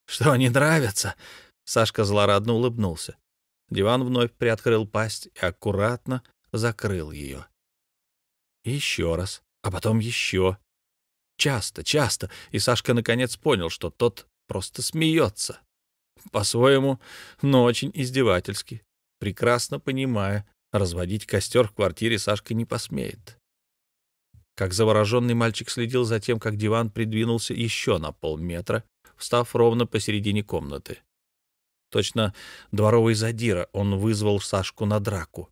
«Что, не нравится?» Сашка злорадно улыбнулся. Диван вновь приоткрыл пасть и аккуратно закрыл ее. Еще раз, а потом еще. Часто, часто, и Сашка наконец понял, что тот просто смеется. По-своему, но очень издевательски, прекрасно понимая, разводить костер в квартире Сашка не посмеет. Как завороженный мальчик следил за тем, как диван придвинулся еще на полметра, встав ровно посередине комнаты. Точно дворовый задира он вызвал Сашку на драку.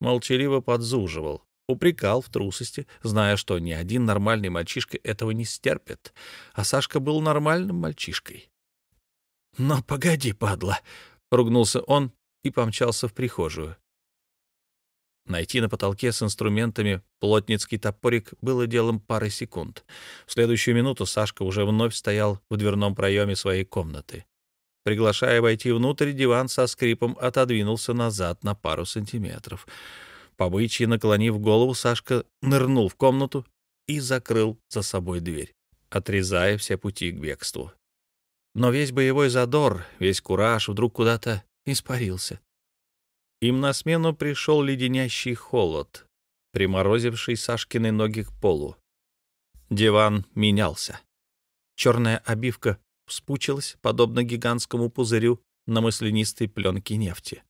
Молчаливо подзуживал, упрекал в трусости, зная, что ни один нормальный мальчишка этого не стерпит, а Сашка был нормальным мальчишкой. «Но погоди, падла!» — ругнулся он и помчался в прихожую. Найти на потолке с инструментами плотницкий топорик было делом пары секунд. В следующую минуту Сашка уже вновь стоял в дверном проеме своей комнаты. Приглашая войти внутрь, диван со скрипом отодвинулся назад на пару сантиметров — по наклонив голову, Сашка нырнул в комнату и закрыл за собой дверь, отрезая все пути к бегству. Но весь боевой задор, весь кураж вдруг куда-то испарился. Им на смену пришел леденящий холод, приморозивший Сашкины ноги к полу. Диван менялся. Черная обивка вспучилась, подобно гигантскому пузырю на маслянистой пленке нефти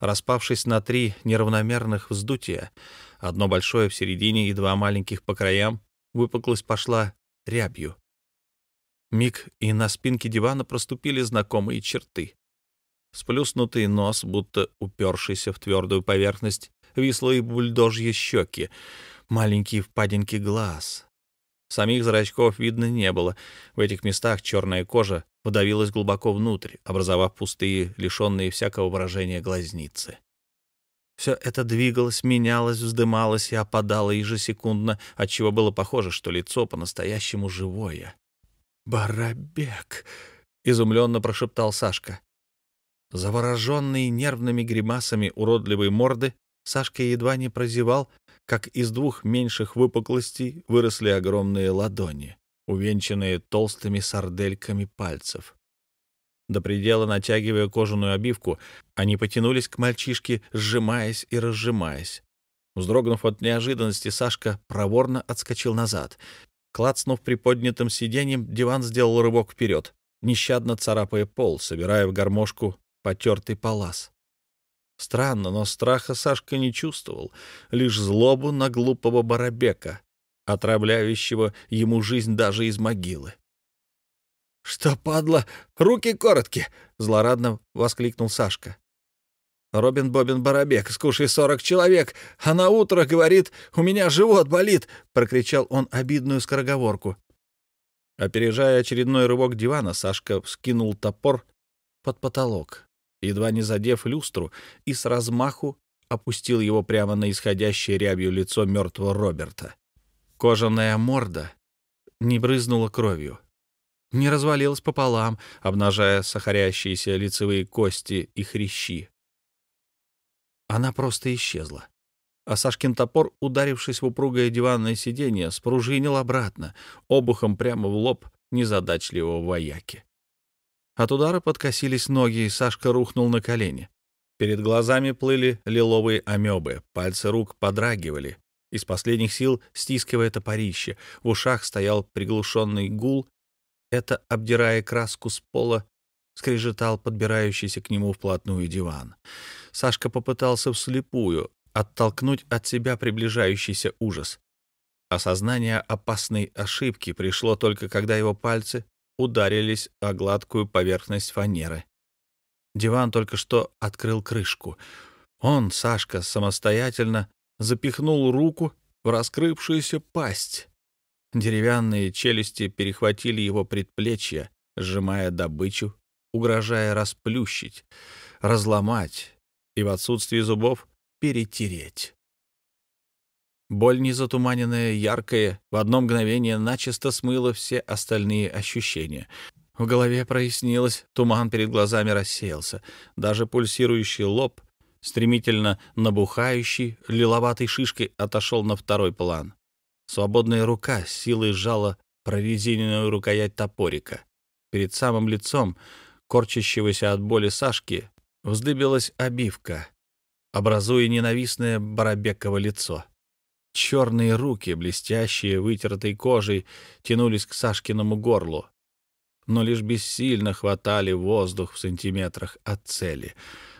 распавшись на три неравномерных вздутия, одно большое в середине и два маленьких по краям, выпуклость пошла рябью. Миг, и на спинке дивана проступили знакомые черты. Сплюснутый нос, будто упершийся в твердую поверхность, вислые бульдожьи щеки, маленькие впадинки глаз. Самих зрачков видно не было. В этих местах черная кожа вдавилась глубоко внутрь, образовав пустые, лишенные всякого выражения глазницы. Все это двигалось, менялось, вздымалось и опадало ежесекундно, отчего было похоже, что лицо по-настоящему живое. «Барабек!» — изумленно прошептал Сашка. Завороженный нервными гримасами уродливой морды, Сашка едва не прозевал, как из двух меньших выпуклостей выросли огромные ладони увенчанные толстыми сардельками пальцев. До предела натягивая кожаную обивку, они потянулись к мальчишке, сжимаясь и разжимаясь. Вздрогнув от неожиданности, Сашка проворно отскочил назад. Клацнув приподнятым сиденьем, диван сделал рывок вперед, нещадно царапая пол, собирая в гармошку потертый палас. Странно, но страха Сашка не чувствовал, лишь злобу на глупого Барабека, отравляющего ему жизнь даже из могилы. «Что, падла, руки короткие!» — злорадно воскликнул Сашка. «Робин Бобин Барабек, скушай сорок человек, а на утро говорит, у меня живот болит!» — прокричал он обидную скороговорку. Опережая очередной рывок дивана, Сашка вскинул топор под потолок, едва не задев люстру, и с размаху опустил его прямо на исходящее рябью лицо мертвого Роберта. Кожаная морда не брызнула кровью, не развалилась пополам, обнажая сахарящиеся лицевые кости и хрящи. Она просто исчезла. А Сашкин топор, ударившись в упругое диванное сиденье, спружинил обратно, обухом прямо в лоб незадачливого вояки. От удара подкосились ноги, и Сашка рухнул на колени. Перед глазами плыли лиловые амебы, пальцы рук подрагивали, из последних сил стискивая топорище. В ушах стоял приглушенный гул. Это, обдирая краску с пола, скрежетал подбирающийся к нему вплотную диван. Сашка попытался вслепую оттолкнуть от себя приближающийся ужас. Осознание опасной ошибки пришло только когда его пальцы ударились о гладкую поверхность фанеры. Диван только что открыл крышку. Он, Сашка, самостоятельно запихнул руку в раскрывшуюся пасть. Деревянные челюсти перехватили его предплечья, сжимая добычу, угрожая расплющить, разломать и в отсутствии зубов перетереть. Боль, незатуманенная, яркая, в одно мгновение начисто смыла все остальные ощущения. В голове прояснилось, туман перед глазами рассеялся. Даже пульсирующий лоб, стремительно набухающий, лиловатой шишкой отошел на второй план. Свободная рука силой сжала прорезиненную рукоять топорика. Перед самым лицом, корчащегося от боли Сашки, вздыбилась обивка, образуя ненавистное Барабеково лицо. Черные руки, блестящие, вытертой кожей, тянулись к Сашкиному горлу, но лишь бессильно хватали воздух в сантиметрах от цели.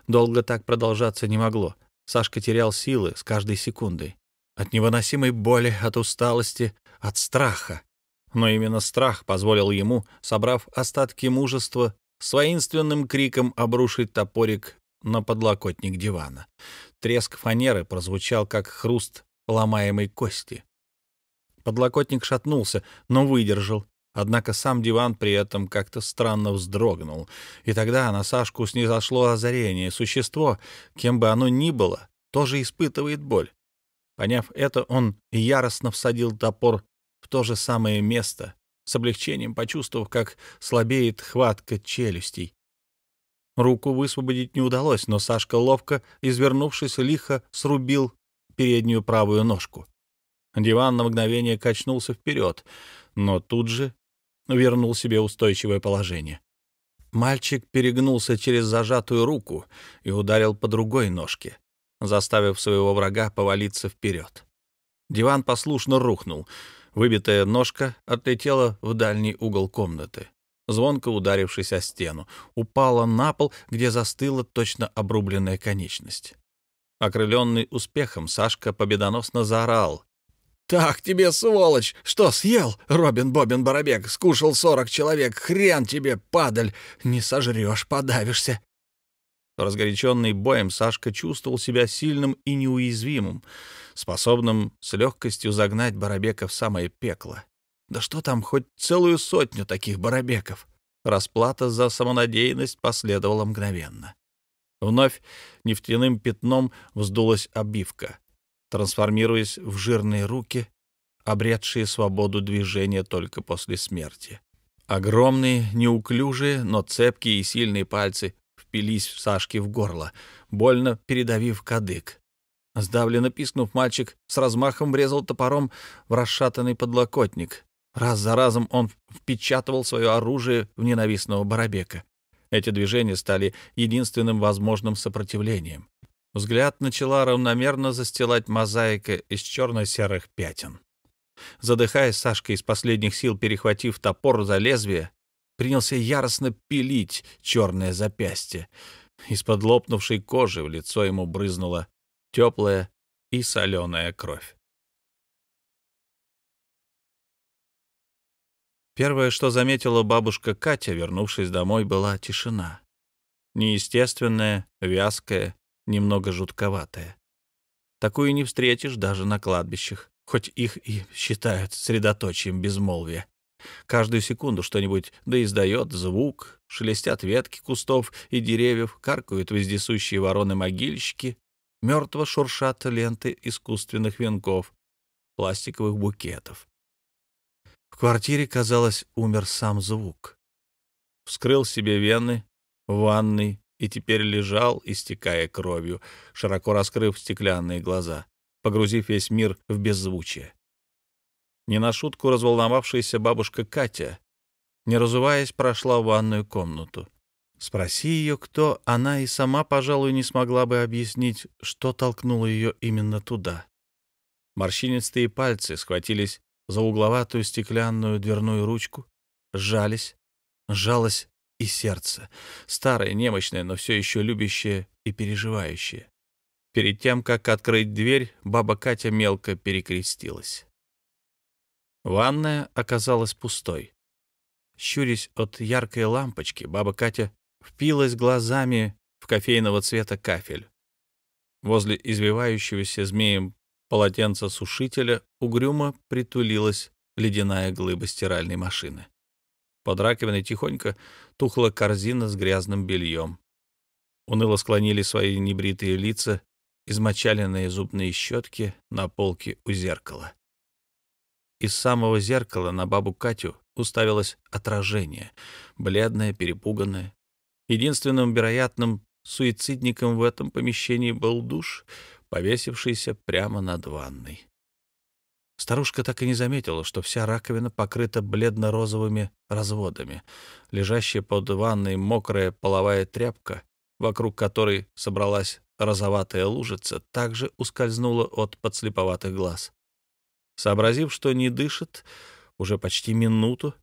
Долго так продолжаться не могло. Сашка терял силы с каждой секундой. От невыносимой боли, от усталости, от страха. Но именно страх позволил ему, собрав остатки мужества, с воинственным криком обрушить топорик на подлокотник дивана. Треск фанеры прозвучал, как хруст ломаемой кости. Подлокотник шатнулся, но выдержал. Однако сам диван при этом как-то странно вздрогнул. И тогда на Сашку снизошло озарение. Существо, кем бы оно ни было, тоже испытывает боль. Поняв это, он яростно всадил топор в то же самое место, с облегчением почувствовав, как слабеет хватка челюстей. Руку высвободить не удалось, но Сашка ловко, извернувшись, лихо срубил переднюю правую ножку. Диван на мгновение качнулся вперед, но тут же вернул себе устойчивое положение. Мальчик перегнулся через зажатую руку и ударил по другой ножке, заставив своего врага повалиться вперед. Диван послушно рухнул. Выбитая ножка отлетела в дальний угол комнаты, звонко ударившись о стену, упала на пол, где застыла точно обрубленная конечность. Окрыленный успехом, Сашка победоносно заорал. «Так тебе, сволочь! Что, съел? Робин Бобин Барабек скушал сорок человек. Хрен тебе, падаль! Не сожрешь, подавишься!» Разгоряченный боем, Сашка чувствовал себя сильным и неуязвимым, способным с легкостью загнать Барабека в самое пекло. Да что там, хоть целую сотню таких Барабеков! Расплата за самонадеянность последовала мгновенно. Вновь нефтяным пятном вздулась обивка, трансформируясь в жирные руки, обретшие свободу движения только после смерти. Огромные, неуклюжие, но цепкие и сильные пальцы впились в Сашки в горло, больно передавив кадык. Сдавленно пискнув, мальчик с размахом врезал топором в расшатанный подлокотник. Раз за разом он впечатывал свое оружие в ненавистного Барабека. Эти движения стали единственным возможным сопротивлением. Взгляд начала равномерно застилать мозаика из черно-серых пятен. Задыхаясь, Сашка из последних сил, перехватив топор за лезвие, принялся яростно пилить черное запястье. Из-под лопнувшей кожи в лицо ему брызнула теплая и соленая кровь. Первое, что заметила бабушка Катя, вернувшись домой, была тишина. Неестественная, вязкая, немного жутковатая. Такую не встретишь даже на кладбищах, хоть их и считают средоточием безмолвия. Каждую секунду что-нибудь да издает звук, шелестят ветки кустов и деревьев, каркают вездесущие вороны-могильщики, мертво шуршат ленты искусственных венков, пластиковых букетов. В квартире, казалось, умер сам звук. Вскрыл себе вены ванной и теперь лежал, истекая кровью, широко раскрыв стеклянные глаза, погрузив весь мир в беззвучие. Не на шутку разволновавшаяся бабушка Катя, не разуваясь, прошла в ванную комнату. Спроси ее, кто, она и сама, пожалуй, не смогла бы объяснить, что толкнуло ее именно туда. Морщинистые пальцы схватились за угловатую стеклянную дверную ручку, сжались, сжалось и сердце, старое, немощное, но все еще любящее и переживающее. Перед тем, как открыть дверь, баба Катя мелко перекрестилась. Ванная оказалась пустой. Щурясь от яркой лампочки, баба Катя впилась глазами в кофейного цвета кафель. Возле извивающегося змеем полотенца сушителя угрюмо притулилась ледяная глыба стиральной машины. Под раковиной тихонько тухла корзина с грязным бельем. Уныло склонили свои небритые лица, измочаленные зубные щетки на полке у зеркала. Из самого зеркала на бабу Катю уставилось отражение, бледное, перепуганное. Единственным вероятным суицидником в этом помещении был душ, повесившийся прямо над ванной. Старушка так и не заметила, что вся раковина покрыта бледно-розовыми разводами. Лежащая под ванной мокрая половая тряпка, вокруг которой собралась розоватая лужица, также ускользнула от подслеповатых глаз. Сообразив, что не дышит, уже почти минуту,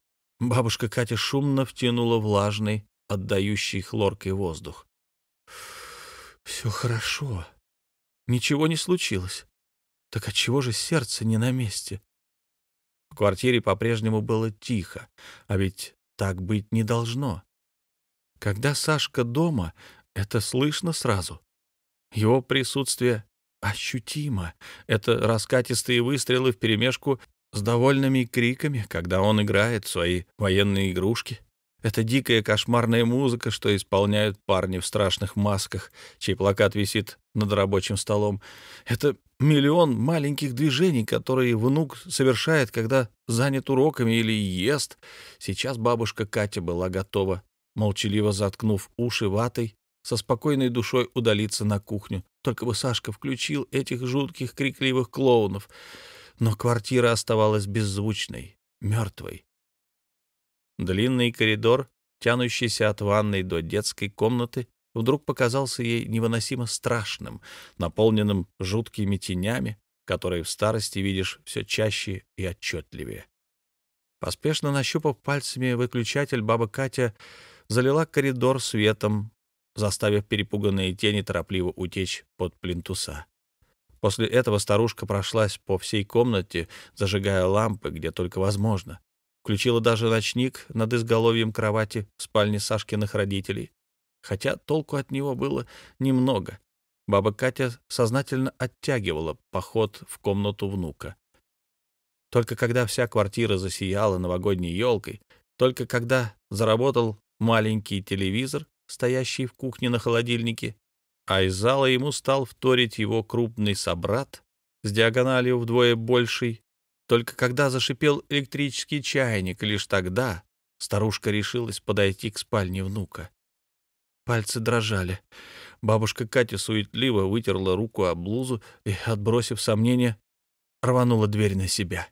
бабушка Катя шумно втянула влажный, отдающий хлоркой воздух. «Все хорошо. Ничего не случилось. Так отчего же сердце не на месте? В квартире по-прежнему было тихо, а ведь так быть не должно. Когда Сашка дома, это слышно сразу. Его присутствие ощутимо. Это раскатистые выстрелы вперемешку с довольными криками, когда он играет свои военные игрушки. Это дикая кошмарная музыка, что исполняют парни в страшных масках, чей плакат висит над рабочим столом. Это миллион маленьких движений, которые внук совершает, когда занят уроками или ест. Сейчас бабушка Катя была готова, молчаливо заткнув уши ватой, со спокойной душой удалиться на кухню. Только бы Сашка включил этих жутких крикливых клоунов. Но квартира оставалась беззвучной, мертвой. Длинный коридор, тянущийся от ванной до детской комнаты, вдруг показался ей невыносимо страшным, наполненным жуткими тенями, которые в старости видишь все чаще и отчетливее. Поспешно нащупав пальцами выключатель, баба Катя залила коридор светом, заставив перепуганные тени торопливо утечь под плинтуса. После этого старушка прошлась по всей комнате, зажигая лампы, где только возможно, Включила даже ночник над изголовьем кровати в спальне Сашкиных родителей. Хотя толку от него было немного. Баба Катя сознательно оттягивала поход в комнату внука. Только когда вся квартира засияла новогодней елкой, только когда заработал маленький телевизор, стоящий в кухне на холодильнике, а из зала ему стал вторить его крупный собрат с диагональю вдвое больший, только когда зашипел электрический чайник, лишь тогда старушка решилась подойти к спальне внука. Пальцы дрожали. Бабушка Катя суетливо вытерла руку об блузу и, отбросив сомнения, рванула дверь на себя.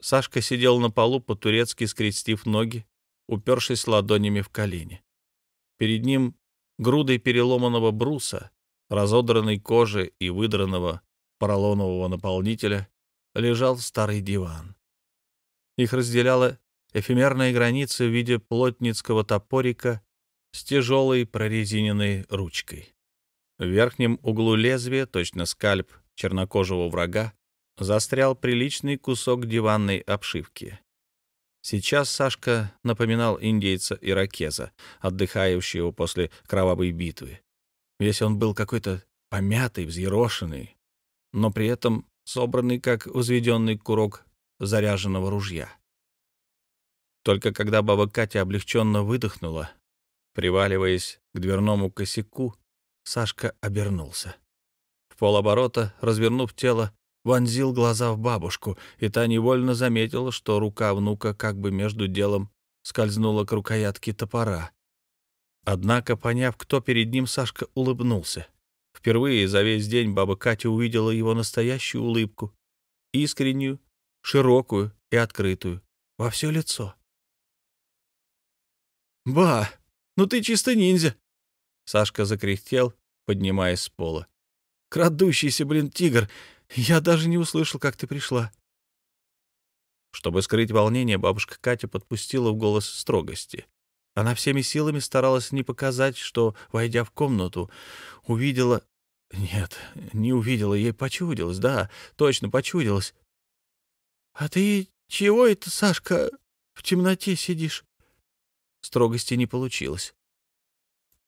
Сашка сидел на полу, по-турецки скрестив ноги, упершись ладонями в колени. Перед ним грудой переломанного бруса, разодранной кожи и выдранного поролонового наполнителя лежал старый диван. Их разделяла эфемерная граница в виде плотницкого топорика с тяжелой прорезиненной ручкой. В верхнем углу лезвия, точно скальп чернокожего врага, застрял приличный кусок диванной обшивки. Сейчас Сашка напоминал индейца-иракеза, отдыхающего после кровавой битвы. Весь он был какой-то помятый, взъерошенный, но при этом собранный как возведенный курок заряженного ружья. Только когда баба Катя облегченно выдохнула, приваливаясь к дверному косяку, Сашка обернулся. В полоборота, развернув тело, вонзил глаза в бабушку, и та невольно заметила, что рука внука как бы между делом скользнула к рукоятке топора. Однако, поняв, кто перед ним, Сашка улыбнулся. Впервые за весь день баба Катя увидела его настоящую улыбку. Искреннюю, широкую и открытую. Во все лицо. «Ба, ну ты чисто ниндзя!» Сашка закряхтел, поднимаясь с пола. «Крадущийся, блин, тигр! Я даже не услышал, как ты пришла!» Чтобы скрыть волнение, бабушка Катя подпустила в голос строгости. Она всеми силами старалась не показать, что, войдя в комнату, увидела... Нет, не увидела, ей почудилось, да, точно почудилось. «А ты чего это, Сашка, в темноте сидишь?» Строгости не получилось.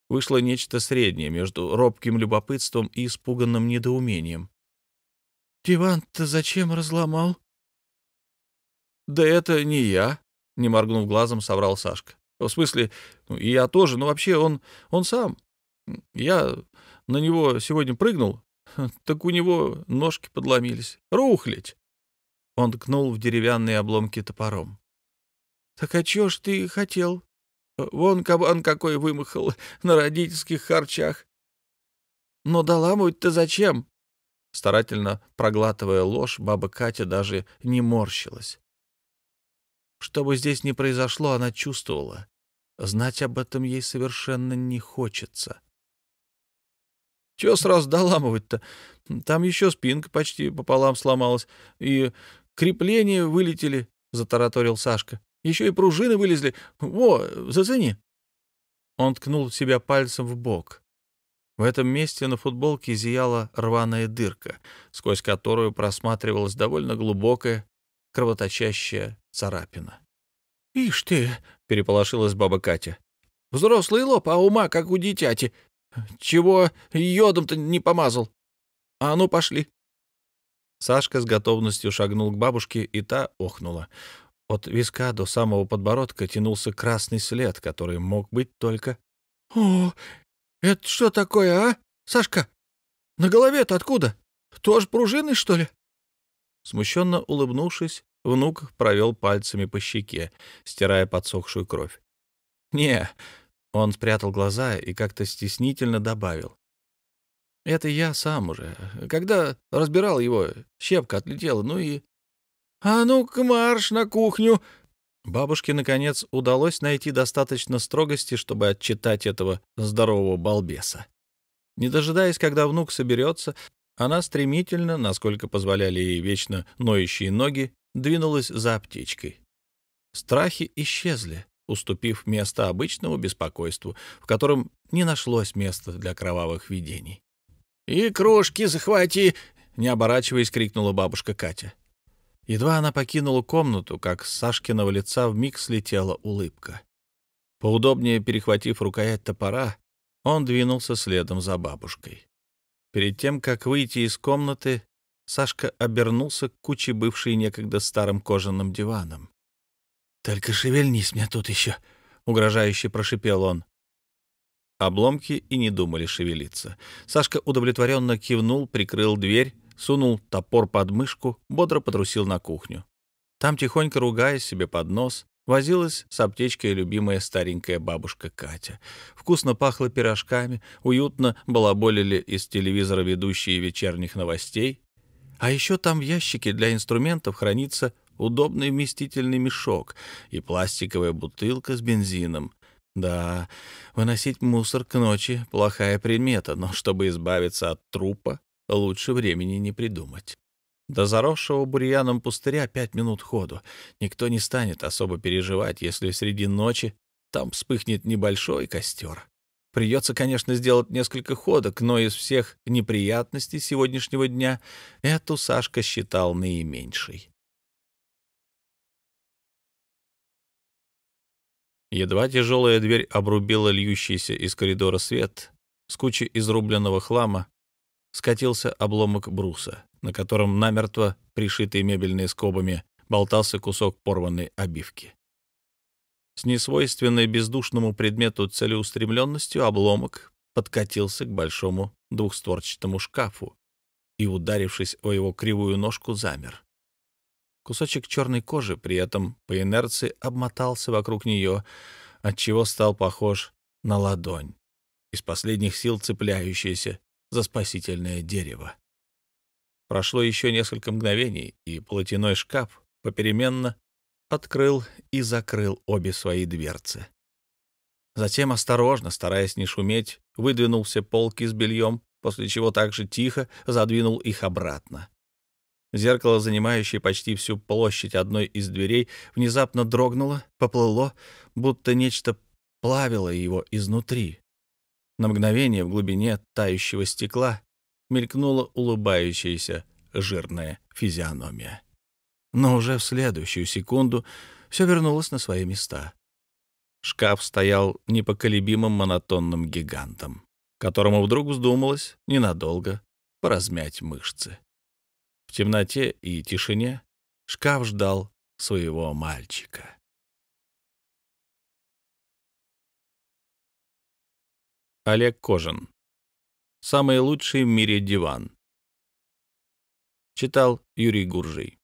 Вышло нечто среднее между робким любопытством и испуганным недоумением. «Диван-то зачем разломал?» «Да это не я», — не моргнув глазом, соврал Сашка. «В смысле, ну, я тоже, но вообще он, он сам. Я на него сегодня прыгнул, так у него ножки подломились. Рухлить!» Он ткнул в деревянные обломки топором. «Так а чё ж ты хотел? Вон кабан какой вымахал на родительских харчах. Но доламывать-то зачем?» Старательно проглатывая ложь, баба Катя даже не морщилась. Что бы здесь ни произошло, она чувствовала. Знать об этом ей совершенно не хочется. Чего сразу доламывать-то? Там еще спинка почти пополам сломалась, и крепления вылетели, — затараторил Сашка. Еще и пружины вылезли. Во, зацени. Он ткнул себя пальцем в бок. В этом месте на футболке зияла рваная дырка, сквозь которую просматривалась довольно глубокая, кровоточащая царапина. — Ишь ты! — переполошилась баба Катя. — Взрослый лоб, а ума, как у дитяти. Чего йодом-то не помазал? А ну, пошли. Сашка с готовностью шагнул к бабушке, и та охнула. От виска до самого подбородка тянулся красный след, который мог быть только... — О, это что такое, а, Сашка? На голове-то откуда? Тоже пружины, что ли? Смущенно улыбнувшись, внук провел пальцами по щеке, стирая подсохшую кровь. «Не, он спрятал глаза и как-то стеснительно добавил. «Это я сам уже. Когда разбирал его, щепка отлетела, ну и...» «А ну-ка марш на кухню!» Бабушке, наконец, удалось найти достаточно строгости, чтобы отчитать этого здорового балбеса. Не дожидаясь, когда внук соберется, она стремительно, насколько позволяли ей вечно ноющие ноги, двинулась за аптечкой. Страхи исчезли уступив место обычному беспокойству, в котором не нашлось места для кровавых видений. «И кружки захвати!» — не оборачиваясь, крикнула бабушка Катя. Едва она покинула комнату, как с Сашкиного лица вмиг слетела улыбка. Поудобнее перехватив рукоять топора, он двинулся следом за бабушкой. Перед тем, как выйти из комнаты, Сашка обернулся к куче бывшей некогда старым кожаным диваном. «Только шевельнись мне тут еще», — угрожающе прошипел он. Обломки и не думали шевелиться. Сашка удовлетворенно кивнул, прикрыл дверь, сунул топор под мышку, бодро потрусил на кухню. Там, тихонько ругаясь себе под нос, возилась с аптечкой любимая старенькая бабушка Катя. Вкусно пахло пирожками, уютно балаболили из телевизора ведущие вечерних новостей. А еще там в ящике для инструментов хранится удобный вместительный мешок и пластиковая бутылка с бензином. Да, выносить мусор к ночи — плохая примета, но чтобы избавиться от трупа, лучше времени не придумать. До заросшего бурьяном пустыря пять минут ходу. Никто не станет особо переживать, если среди ночи там вспыхнет небольшой костер. Придется, конечно, сделать несколько ходок, но из всех неприятностей сегодняшнего дня эту Сашка считал наименьшей. Едва тяжелая дверь обрубила льющийся из коридора свет, с кучи изрубленного хлама скатился обломок бруса, на котором намертво, пришитый мебельными скобами, болтался кусок порванной обивки. С несвойственной бездушному предмету целеустремленностью обломок подкатился к большому двухстворчатому шкафу и, ударившись о его кривую ножку, замер. Кусочек черной кожи при этом по инерции обмотался вокруг нее, отчего стал похож на ладонь, из последних сил цепляющаяся за спасительное дерево. Прошло еще несколько мгновений, и платяной шкаф попеременно открыл и закрыл обе свои дверцы. Затем осторожно, стараясь не шуметь, выдвинулся полки с бельем, после чего также тихо задвинул их обратно. Зеркало, занимающее почти всю площадь одной из дверей, внезапно дрогнуло, поплыло, будто нечто плавило его изнутри. На мгновение в глубине тающего стекла мелькнула улыбающаяся жирная физиономия. Но уже в следующую секунду все вернулось на свои места. Шкаф стоял непоколебимым монотонным гигантом, которому вдруг вздумалось ненадолго поразмять мышцы. В темноте и тишине шкаф ждал своего мальчика. Олег Кожин. Самый лучший в мире диван. Читал Юрий Гуржий.